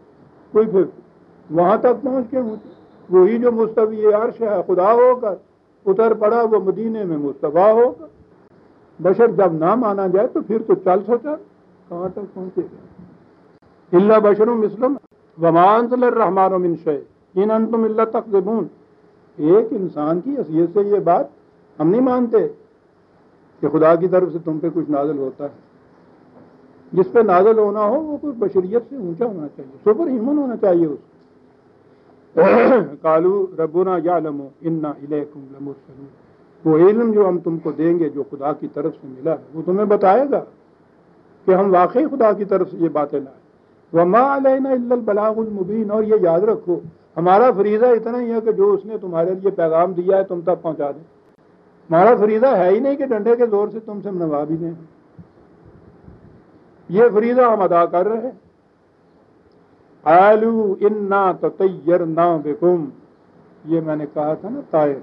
کوئی پھر وہاں تک پہنچ کے اونچے۔ وہی جو مستوی عرش ہے، خدا ہو کر۔ اتر پڑا، وہ مدینے میں مصطفیٰ ہو کر۔ بشر جب نہ مانا جائے تو پھر تو چل سوچا کہاں تک پہنچے؟ گا اللہ بشر مسلم ومان صلی الرحمان من شے ان انتم اللہ تک ایک انسان کی حیثیت سے یہ بات ہم نہیں مانتے کہ خدا کی طرف سے تم پہ کچھ نازل ہوتا ہے۔ جس پہ نازل ہونا ہو، وہ کوئی بشریت سے اونچا ہونا چاہیے، سپر ہیومن ہونا چاہیے اس کو کالو ربنا یا لمو انا وہ علم جو ہم تم کو دیں گے جو خدا کی طرف سے ملا ہے، وہ تمہیں بتائے گا کہ ہم واقعی خدا کی طرف سے یہ باتیں لائیں وہ ماں علیہ البلاغ المبین۔ اور یہ یاد رکھو، ہمارا فریضہ اتنا ہی ہے کہ جو اس نے تمہارے لیے پیغام دیا ہے، تم تک پہنچا دیں۔ ہمارا فریضہ ہے ہی نہیں کہ ڈنڈے کے زور سے تم سے منوا بھی دیں۔ یہ فریضہ ہم ادا کر رہے آلو انا تیر نا بکم یہ میں نے کہا تھا نا تائر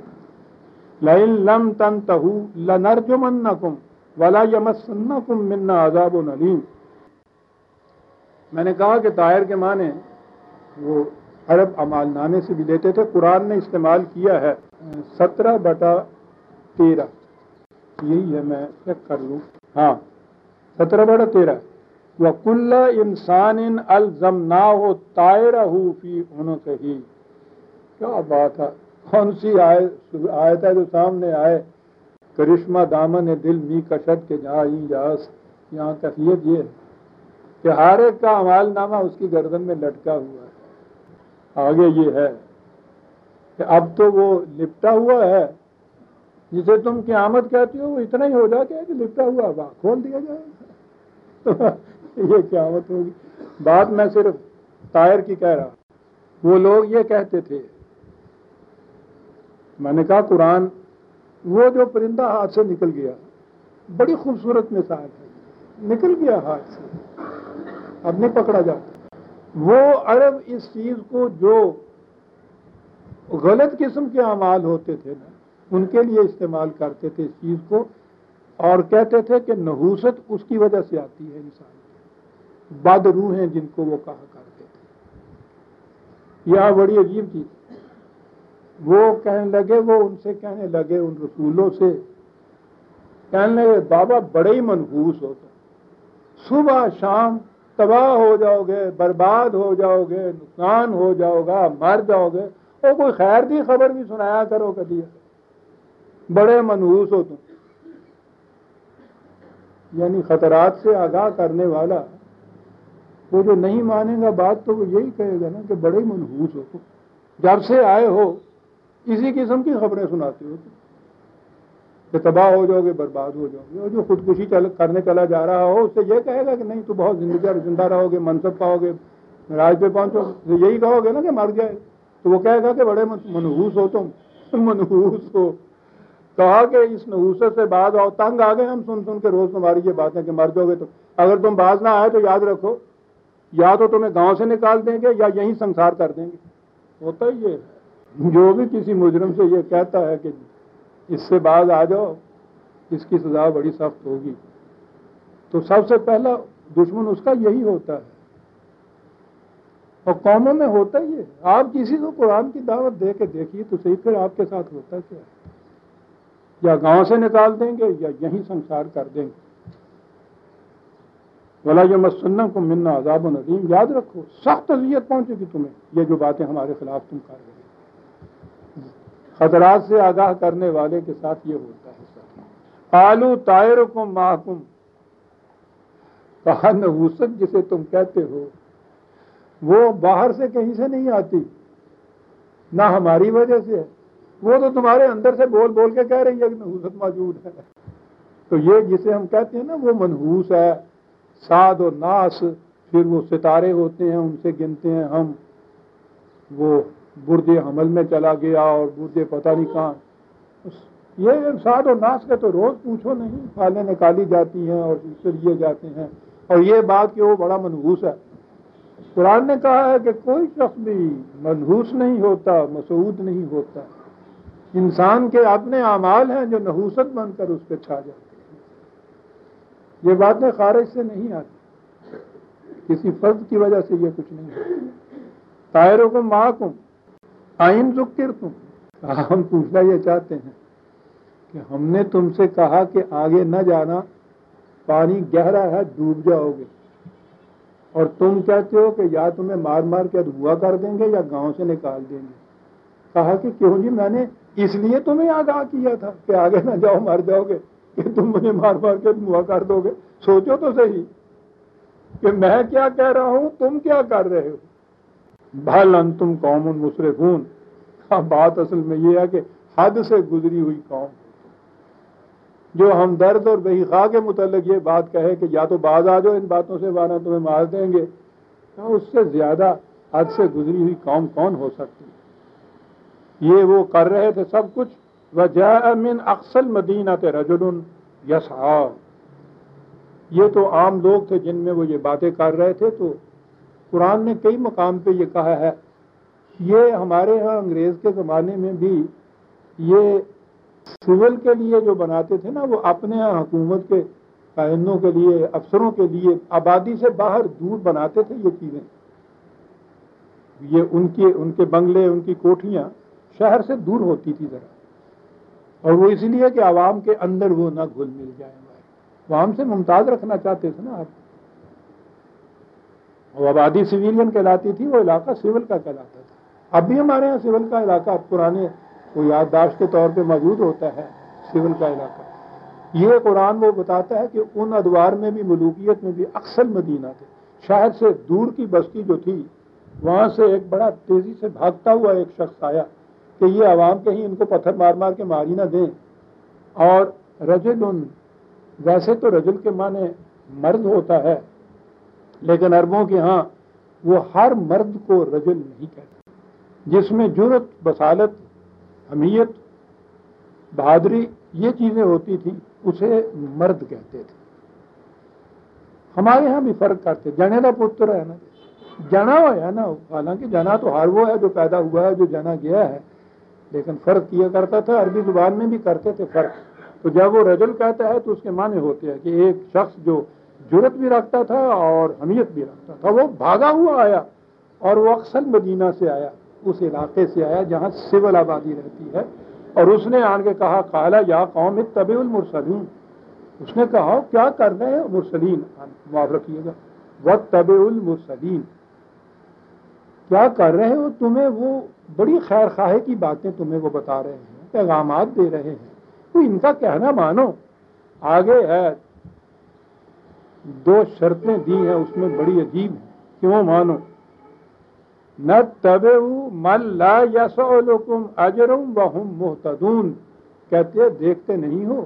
لم لم تن تہو لنرجمن کم ولا یمسن کم منا عذاب و نلیم میں نے کہا کہ طائر کے معنی وہ عرب امال نامے سے بھی لیتے تھے۔ قرآن نے استعمال کیا ہے۔ سترہ بٹا تیرہ۔ یہی ہے میں چیک کر لوں۔ ہاں سترہ بٹا تیرہ۔ وہ کل انسان الزم نہ ہو تائر فی ان کہی کیا بات ہے؟ کون سی آئے آئے تھا جو سامنے آئے؟ کرشمہ دامن دل می کشت کے جہاں جاس۔ یہاں کفیت یہ ہے کہ ہر ایک کا امال نامہ اس کی گردن میں لٹکا ہوا ہے۔ آگے یہ ہے کہ اب تو وہ لپٹا ہوا ہے۔ جسے تم قیامت کہتی ہو وہ اتنا ہی ہو جاتا ہے کہ لپٹا ہوا کھول دیا جائے۔ یہ قیامت ہوگی۔ بات میں صرف طائر کی کہہ رہا وہ لوگ یہ کہتے تھے، میں نے کہا قرآن وہ جو پرندہ ہاتھ سے نکل گیا، بڑی خوبصورت مثال ہے۔ نکل گیا ہاتھ سے، اب نہیں پکڑا جاتا۔ وہ عرب اس چیز کو جو غلط قسم کے اعمال ہوتے تھے نا، ان کے لیے استعمال کرتے تھے اس چیز کو، اور کہتے تھے کہ نحوست اس کی وجہ سے آتی ہے انسان۔ بد روح ہیں جن کو وہ کہا کرتے تھے۔ یہ بڑی عجیب چیز۔ وہ کہنے لگے، وہ ان سے کہنے لگے، ان رسولوں سے۔ کہنے لگے، بابا بڑے ہی منحوس ہوتا صبح شام تباہ ہو جاؤ گے، برباد ہو جاؤ گے، نقصان ہو جاؤ گا، مر جاؤ گے۔ وہ کوئی خیر دی خبر بھی سنایا کرو کبھی۔ بڑے منحوس ہو تم۔ یعنی خطرات سے آگاہ کرنے والا۔ وہ جو نہیں مانے گا بات تو وہ یہی کہے گا نا کہ بڑے منحوس ہو تم۔ جب سے آئے ہو، اسی قسم کی خبریں سناتے ہو تم۔ کہ تباہ ہو جاؤ گے، برباد ہو جاؤ گے۔ اور جو خودکشی چل کرنے چلا جا رہا ہو، اس سے یہ کہے گا کہ نہیں تو بہت زندگی زندہ رہو گے، منصب پاؤ گے، راج پہ پہنچو۔ تو یہی کہو گے نا کہ مر جائے۔ تو وہ کہے گا کہ بڑے منحوس ہو تم۔ منحوس ہو۔ کہا کہ اس نحوست سے بعد آؤ۔ تنگ آ گئے ہم سن سن کے روز تمہاری یہ باتیں کہ مر جاؤ گے تو اگر تم باز نہ آئے تو یاد رکھو یا تو تمہیں گاؤں سے نکال دیں گے یا یہیں سنسار کر دیں گے۔ ہوتا ہی یہ۔ جو بھی کسی مجرم سے یہ کہتا ہے کہ اس سے بعد آ جاؤ اس کی سزا بڑی سخت ہوگی۔ تو سب سے پہلا دشمن اس کا یہی ہوتا ہے۔ اور قوموں میں ہوتا ہی ہے آپ کسی کو قرآن کی دعوت دے کے دیکھیے تو صحیح پھر آپ کے ساتھ ہوتا کیا ہے؟ یا گاؤں سے نکال دیں گے یا یہیں سنسار کر دیں گے۔ بلا یہ کو ملنا عذاب و ندیم یاد رکھو، سخت اذیت پہنچے گی تمہیں۔ یہ جو باتیں ہمارے خلاف تم کر رہے خطرات سے آگاہ کرنے والے کے ساتھ یہ ہوتا ہے آلو تائر کو محکم کہا نوسط جسے تم کہتے ہو۔ وہ باہر سے کہیں سے نہیں آتی۔ نہ ہماری وجہ سے۔ وہ تو تمہارے اندر سے بول بول کے کہہ رہی ہے کہ نحوست موجود ہے۔ تو یہ جسے ہم کہتے ہیں نا، وہ منحوس ہے۔ ساد و ناس، پھر وہ ستارے ہوتے ہیں، ان سے گنتے ہیں، ہم وہ برد حمل میں چلا گیا اور برد پتہ نہیں کہاں۔ یہ ساد و ناس کے تو روز پوچھو نہیں پھالیں نکالی جاتی ہیں اور اس سے لیے جاتے ہیں۔ اور یہ بات کہ وہ بڑا منحوس ہے۔ قرآن نے کہا ہے کہ کوئی شخص بھی منحوس نہیں ہوتا، مسعود نہیں ہوتا۔ انسان کے اپنے اعمال ہیں جو نحوست بن کر اس پہ چھا جاتے ہیں۔ یہ باتیں خارج سے نہیں آتی۔ کسی فرد کی وجہ سے یہ کچھ نہیں۔ تائروں کو ماں کو آئین ذکر تم ہم پوچھنا یہ چاہتے ہیں کہ ہم نے تم سے کہا کہ آگے نہ جانا، پانی گہرا ہے، ڈوب جاؤ گے۔ اور تم کہتے ہو کہ یا تمہیں مار مار کے دھوا کر دیں گے یا گاؤں سے نکال دیں گے۔ کہا کہ کیوں جی میں نے اس لیے تمہیں آگاہ کیا تھا کہ آگے نہ جاؤ، مر جاؤ گے۔ کہ تم مجھے مار مار کے دھوا کر دو گے۔ سوچو تو صحیح کہ میں کیا کہہ رہا ہوں، تم کیا کر رہے ہو؟ بھل ان تم قوم مصرفون ہاں، بات اصل میں یہ ہے کہ حد سے گزری ہوئی قوم۔ جو ہم درد اور بہی خواہ کے متعلق یہ بات کہے کہ یا تو باز آ جاؤ ان باتوں سے مارا تمہیں مار دیں گے۔ ہاں، اس سے زیادہ حد سے گزری ہوئی قوم کون ہو سکتی؟ یہ وہ کر رہے تھے سب کچھ۔ وجہ من اکثر مدینہ رجل یس یہ تو عام لوگ تھے جن میں وہ یہ باتیں کر رہے تھے تو قرآن نے کئی مقام پہ یہ کہا ہے۔ یہ ہمارے ہاں انگریز کے زمانے میں بھی یہ سول کے لیے جو بناتے تھے نا، وہ اپنے ہاں حکومت کے قائدوں کے لیے، افسروں کے لیے آبادی سے باہر دور بناتے تھے یہ چیزیں۔ یہ ان کے ان کے بنگلے، ان کی کوٹھیاں شہر سے دور ہوتی تھی ذرا۔ اور وہ اس لیے کہ عوام کے اندر وہ نہ گھل مل جائے عوام سے ممتاز رکھنا چاہتے تھے نا آپ۔ وہ آبادی سویلین کہلاتی تھی، وہ علاقہ سول کا کہلاتا تھا۔ اب بھی ہمارے یہاں سول کا علاقہ پرانے وہ یادداشت کے طور پہ موجود ہوتا ہے، سول کا علاقہ۔ یہ قرآن وہ بتاتا ہے کہ ان ادوار میں بھی، ملوکیت میں بھی اکثر مدینہ تھے۔ شہر سے دور کی بستی جو تھی، وہاں سے ایک بڑا تیزی سے بھاگتا ہوا ایک شخص آیا۔ کہ یہ عوام کہیں ان کو پتھر مار مار کے ماری نہ دیں۔ اور رجل ان ویسے تو رجل کے معنی مرد ہوتا ہے، لیکن عربوں کے ہاں وہ ہر مرد کو رجل نہیں کہتے۔ جس میں جرت بسالت حمیت، بہادری یہ چیزیں ہوتی تھیں، اسے مرد کہتے تھے۔ ہمارے ہاں بھی فرق کرتے۔ جنے کا پتر ہے نا۔ جنا ہوا ہے نا، حالانکہ جنا تو ہر وہ ہے جو پیدا ہوا ہے، جو جنا گیا ہے۔ لیکن فرق کیا کرتا تھا، عربی زبان میں بھی کرتے تھے فرق۔ تو جب وہ رجل کہتا ہے تو اس کے معنی ہوتے ہیں کہ ایک شخص جو جرت بھی رکھتا تھا اور حمیت بھی رکھتا تھا، وہ بھاگا ہوا آیا اور وہ اکثر مدینہ سے آیا، اس علاقے سے آیا جہاں سول آبادی رہتی ہے۔ اور اس نے آن کے کہا کالا یا قوم طبی المرسلین۔ اس نے کہا، کیا کر رہے ہیں مرسلین؟ معاف رکھیے گا۔ وہ طب المرسلین۔ کیا کر رہے ہو تمہیں وہ بڑی خیر خواہ کی باتیں تمہیں وہ بتا رہے ہیں، پیغامات دے رہے ہیں۔ تو ان کا کہنا مانو۔ آگے ہے، دو شرطیں دی ہیں، اس میں بڑی عجیب ہیں۔ کیوں مانو؟ نہ تب مل لا یس اجرم بہم محتدون کہتے دیکھتے نہیں ہو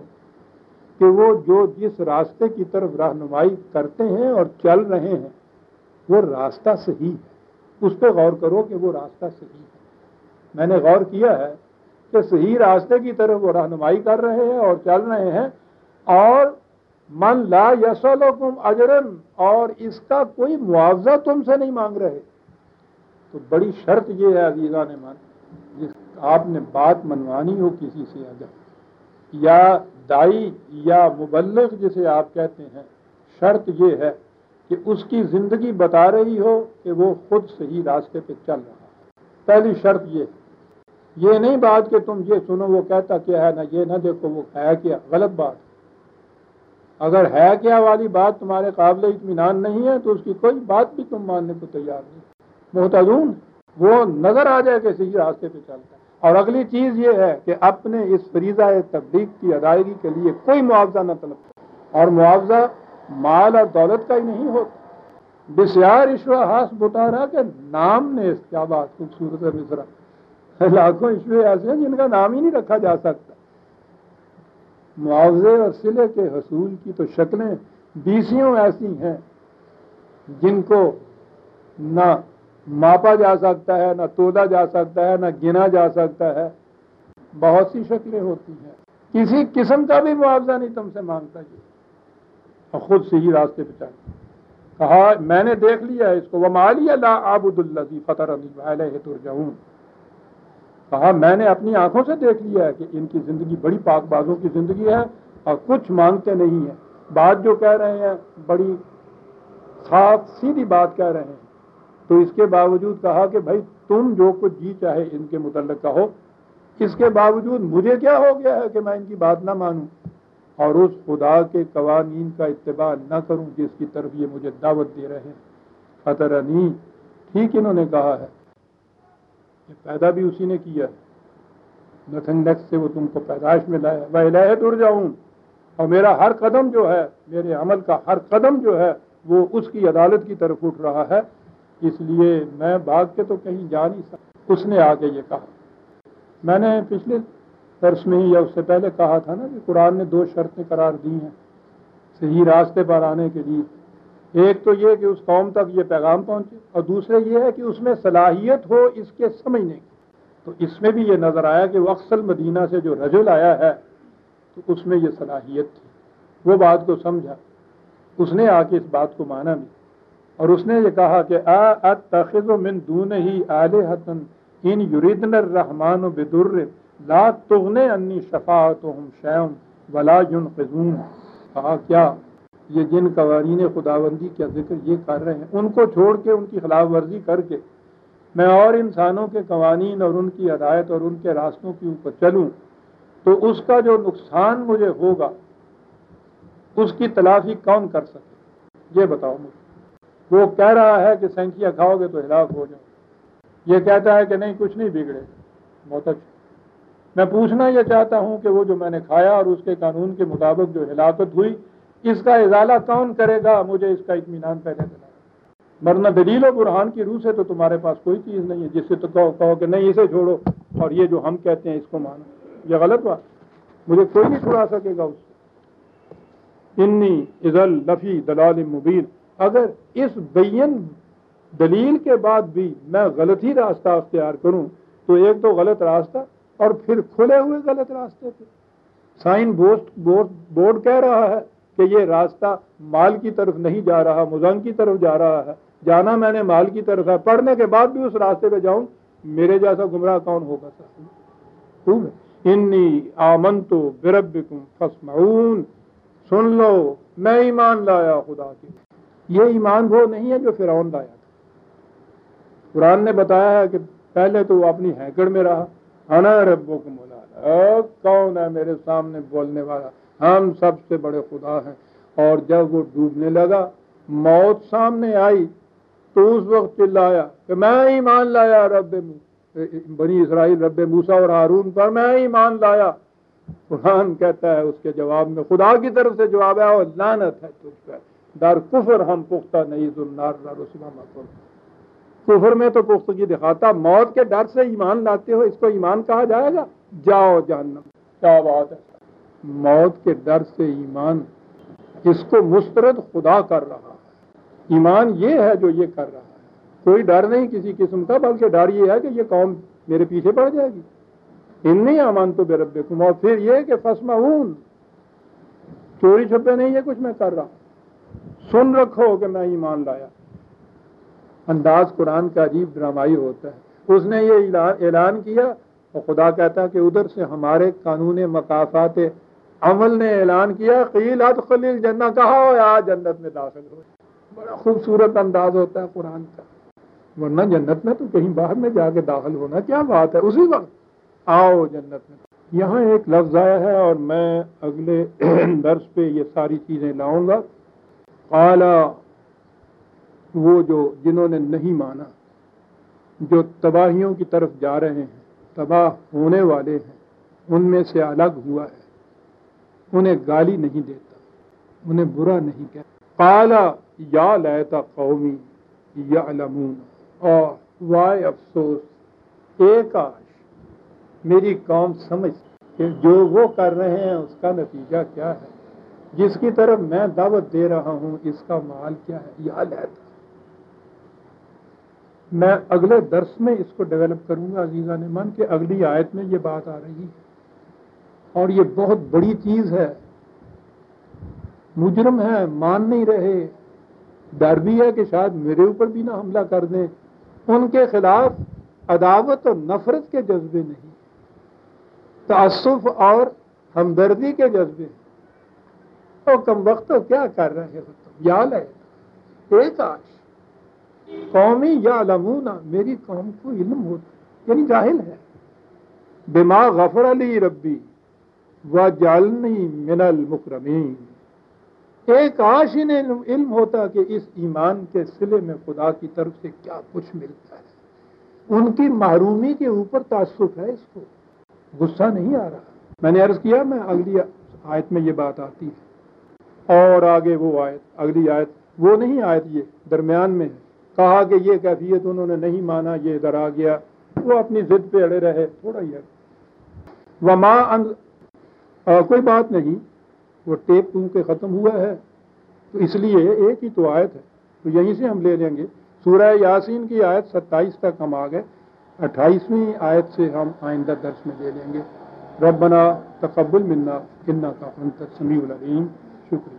کہ وہ جو جس راستے کی طرف رہنمائی کرتے ہیں اور چل رہے ہیں، وہ راستہ صحیح ہے۔ اس پہ غور کرو کہ وہ راستہ صحیح ہے۔ میں نے غور کیا ہے کہ صحیح راستے کی طرف وہ رہنمائی کر رہے ہیں اور چل رہے ہیں اور من لا یسلکم اجرن اور اس کا کوئی معاوضہ تم سے نہیں مانگ رہے۔ تو بڑی شرط یہ ہے عزیزہ نے من جس آپ نے بات منوانی ہو کسی سے اگر، یا دائی یا مبلغ جسے آپ کہتے ہیں، شرط یہ ہے کہ اس کی زندگی بتا رہی ہو کہ وہ خود صحیح راستے پہ چل رہا ہے۔ پہلی شرط یہ ہے یہ نہیں بات کہ تم یہ سنو، وہ کہتا کیا ہے نہ، یہ نہ دیکھو، وہ ہے کیا؟ غلط بات۔ اگر ہے کیا والی بات تمہارے قابل اطمینان نہیں ہے، تو اس کی کوئی بات بھی تم ماننے کو تیار نہیں۔ محتاجون، وہ نظر آ جائے کہ صحیح راستے پہ چلتا ہے۔ اور اگلی چیز یہ ہے کہ اپنے اس فریضہ تبلیغ کی ادائیگی کے لیے کوئی معاوضہ نہ طلب اور معاوضہ مال اور دولت کا ہی نہیں ہوتا۔ بسیار عشو ہاس بتا رہا کہ نام نے کیا بات، خوبصورت ہے مصرا لاکھوں عشوے ایسے ہیں جن کا نام ہی نہیں رکھا جا سکتا۔ معاوضے اور سلے کے حصول کی تو شکلیں بیسیوں ایسی ہیں جن کو نہ ماپا جا سکتا ہے، نہ تولا جا سکتا ہے، نہ گنا جا سکتا ہے۔ بہت سی شکلیں ہوتی ہیں۔ کسی قسم کا بھی معاوضہ نہیں تم سے مانگتا یہ۔ اور خود سے ہی راستے پہ چاہیے کہا، میں نے دیکھ لیا اس کو۔ وہ مالی اللہ آبد اللہ فتح ترجعون۔ کہا، میں نے اپنی آنکھوں سے دیکھ لیا ہے کہ ان کی زندگی بڑی پاک بازوں کی زندگی ہے اور کچھ مانگتے نہیں ہیں۔ بات جو کہہ رہے ہیں، بڑی صاف سیدھی بات کہہ رہے ہیں۔ تو اس کے باوجود کہا کہ بھائی، تم جو کچھ جی چاہے ان کے متعلق کہو۔ اس کے باوجود مجھے کیا ہو گیا ہے کہ میں ان کی بات نہ مانوں؟ اور اس خدا کے قوانین کا اتباع نہ کروں جس کی طرف یہ مجھے دعوت دے رہے ہیں۔ خطر نہیں ٹھیک انہوں نے کہا ہے۔ یہ پیدا بھی اسی نے کیا ہے۔ نتھنگ نیکس سے وہ تم کو پیدائش میں لایا وہ الہ ٹر جاؤں۔ اور میرا ہر قدم جو ہے، میرے عمل کا ہر قدم جو ہے، وہ اس کی عدالت کی طرف اٹھ رہا ہے۔ اس لیے میں بھاگ کے تو کہیں جا نہیں سکتا۔ اس نے آ کے یہ کہا۔ میں نے پچھلے درس میں ہی یا اس سے پہلے کہا تھا نا کہ قرآن نے دو شرطیں قرار دی ہیں۔ صحیح راستے پر آنے کے لیے۔ ایک تو یہ کہ اس قوم تک یہ پیغام پہنچے اور دوسرے یہ ہے کہ اس میں صلاحیت ہو اس کے سمجھنے کی۔ تو اس میں بھی یہ نظر آیا کہ وہ اکثر مدینہ سے جو رجل آیا ہے، تو اس میں یہ صلاحیت تھی۔ وہ بات کو سمجھا۔ اس نے آ کے اس بات کو مانا بھی۔ اور اس نے یہ کہا کہ اتخذ من دون ہی آلہتن ان یریدن الرحمن بدر لا تغنے انی شفاعتهم شیعن ولا ينقذون کہا، کیا؟ یہ جن قوانین خداوندی کا ذکر یہ کر رہے ہیں، ان کو چھوڑ کے، ان کی خلاف ورزی کر کے میں اور انسانوں کے قوانین اور ان کی ہدایت اور ان کے راستوں کے اوپر چلوں تو اس کا جو نقصان مجھے ہوگا، اس کی تلافی کون کر سکے؟ یہ بتاؤ مجھے۔ وہ کہہ رہا ہے کہ سینکیاں کھاؤ گے تو ہلاک ہو جاؤ یہ کہتا ہے کہ نہیں، کچھ نہیں بگڑے۔ بہت اچھا میں پوچھنا یہ چاہتا ہوں کہ وہ جو میں نے کھایا اور اس کے قانون کے مطابق جو ہلاکت ہوئی اس کا ازالہ کون کرے گا؟ مجھے اس کا اطمینان پہلے دلا ورنہ دلیل و برہان کی روح سے تو تمہارے پاس کوئی چیز نہیں ہے۔ جس سے تو کہو کہو کہ نہیں، اسے چھوڑو۔ اور یہ جو ہم کہتے ہیں، اس کو مانو۔ یہ غلط بات۔ مجھے کوئی نہیں چھڑا سکے گا اس سے انی ازل لفی دلال مبین۔ اگر اس بین دلیل کے بعد بھی میں غلط ہی راستہ اختیار کروں، تو ایک تو غلط راستہ اور پھر کھلے ہوئے غلط راستے پہ۔ سائن بورڈ کہہ رہا ہے۔ کہ یہ راستہ مال کی طرف نہیں جا رہا مزنگ کی طرف جا رہا ہے، جانا میں نے مال کی طرف ہے، پڑھنے کے بعد بھی اس راستے پہ جاؤں، میرے جیسا گمراہ کون ہوگا؟ سر انی آمن تو برب سن لو، میں ایمان لایا خدا کی۔ یہ ایمان وہ نہیں ہے جو فرعون لایا تھا۔ قرآن نے بتایا ہے کہ پہلے تو وہ اپنی ہینکڑ میں رہا۔ انا ربو کو کون ہے میرے سامنے بولنے والا؟ ہم سب سے بڑے خدا ہیں۔ اور جب وہ ڈوبنے لگا، موت سامنے آئی۔ تو اس وقت چلایا کہ میں ایمان لایا رب بنی اسرائیل رب موسا اور ہارون پر میں ایمان لایا۔ قرآن کہتا ہے، اس کے جواب میں خدا کی طرف سے جواب ہے، اور لانت ہے تجھ پر۔ در کفر ہم پختہ نہیں کفر میں تو پختگی دکھاتا، موت کے ڈر سے ایمان لاتے ہو، اس کو ایمان کہا جائے گا۔ جاؤ جاننا کیا بات ہے؟ موت کے ڈر سے ایمان اس کو مسترد خدا کر رہا ہے۔ ایمان یہ ہے جو یہ کر رہا ہے۔ کوئی ڈر نہیں کسی قسم کا، بلکہ ڈر یہ ہے کہ یہ قوم میرے پیچھے پڑ جائے گی۔ ان نہیں امان تو بے رب اور پھر یہ کہ فسما چوری چھپے نہیں، یہ کچھ میں کر رہا ہوں۔ سن رکھو کہ میں ایمان لایا۔ انداز قرآن کا عجیب ڈرامائی ہوتا ہے۔ اس نے یہ اعلان کیا اور خدا کہتا ہے کہ ادھر سے ہمارے قانون مقافات عمل نے اعلان کیا قیلت خلیل جنت کہا ہو یا جنت میں داخل ہو۔ بڑا خوبصورت انداز ہوتا ہے قرآن کا۔ ورنہ جنت میں تو کہیں باہر میں جا کے داخل ہونا کیا بات ہے؟ اسی وقت آؤ جنت میں۔ یہاں ایک لفظ آیا ہے اور میں اگلے درس پہ یہ ساری چیزیں لاؤں گا۔ قالا، وہ جو جنہوں نے نہیں مانا، جو تباہیوں کی طرف جا رہے ہیں، تباہ ہونے والے ہیں، ان میں سے الگ ہوا ہے۔ انہیں گالی نہیں دیتا، انہیں برا نہیں کہتا۔ قالا یا لیتا قومی یا اور وائے افسوس، ایک آش، میری قوم سمجھ کہ جو وہ کر رہے ہیں، اس کا نتیجہ کیا ہے؟ جس کی طرف میں دعوت دے رہا ہوں، اس کا مال کیا ہے؟ یا لیتا میں اگلے درس میں اس کو ڈیولپ کروں گا عزیزہ نے من کہ اگلی آیت میں یہ بات آ رہی ہے۔ اور یہ بہت بڑی چیز ہے۔ مجرم ہے مان نہیں رہے۔ ڈر بھی ہے کہ شاید میرے اوپر بھی نہ حملہ کر دیں۔ ان کے خلاف عداوت اور نفرت کے جذبے نہیں۔ تعصف اور ہمدردی کے جذبے۔ تو کم وقت کیا کر رہے ہو تم؟ یا لے۔ ایک آج قومی یا لمونا میری قوم کو علم ہوتا یعنی جاہل ہے۔ دماغ غفر علی ربی۔ و جالنی من المکرمین۔ ایک آش انہیں علم ہوتا کہ اس ایمان کے سلے میں خدا کی طرف سے کیا کچھ ملتا ہے۔ ان کی محرومی کے اوپر تعصف ہے اس کو۔ غصہ نہیں آ رہا۔ میں نے عرض کیا، میں اگلی آیت میں یہ بات آتی ہے۔ اور آگے وہ آیت، اگلی آیت۔ وہ نہیں آیت یہ، درمیان میں کہا کہ یہ کیفیت انہوں نے نہیں مانا، یہ ادھر آ گیا۔ وہ اپنی ضد پہ اڑے رہے، تھوڑا ہی وما کوئی بات نہیں، وہ ٹیپ کے ختم ہوا ہے۔ تو اس لیے ایک ہی تو آیت ہے۔ تو یہیں سے ہم لے لیں گے۔ سورہ یاسین کی آیت ستائیس تک ہم آ گئے اٹھائیسویں آیت سے ہم آئندہ درس میں لے لیں گے۔ ربنا تقبل منا کنہ کا سمیع العلیم۔ شکریہ۔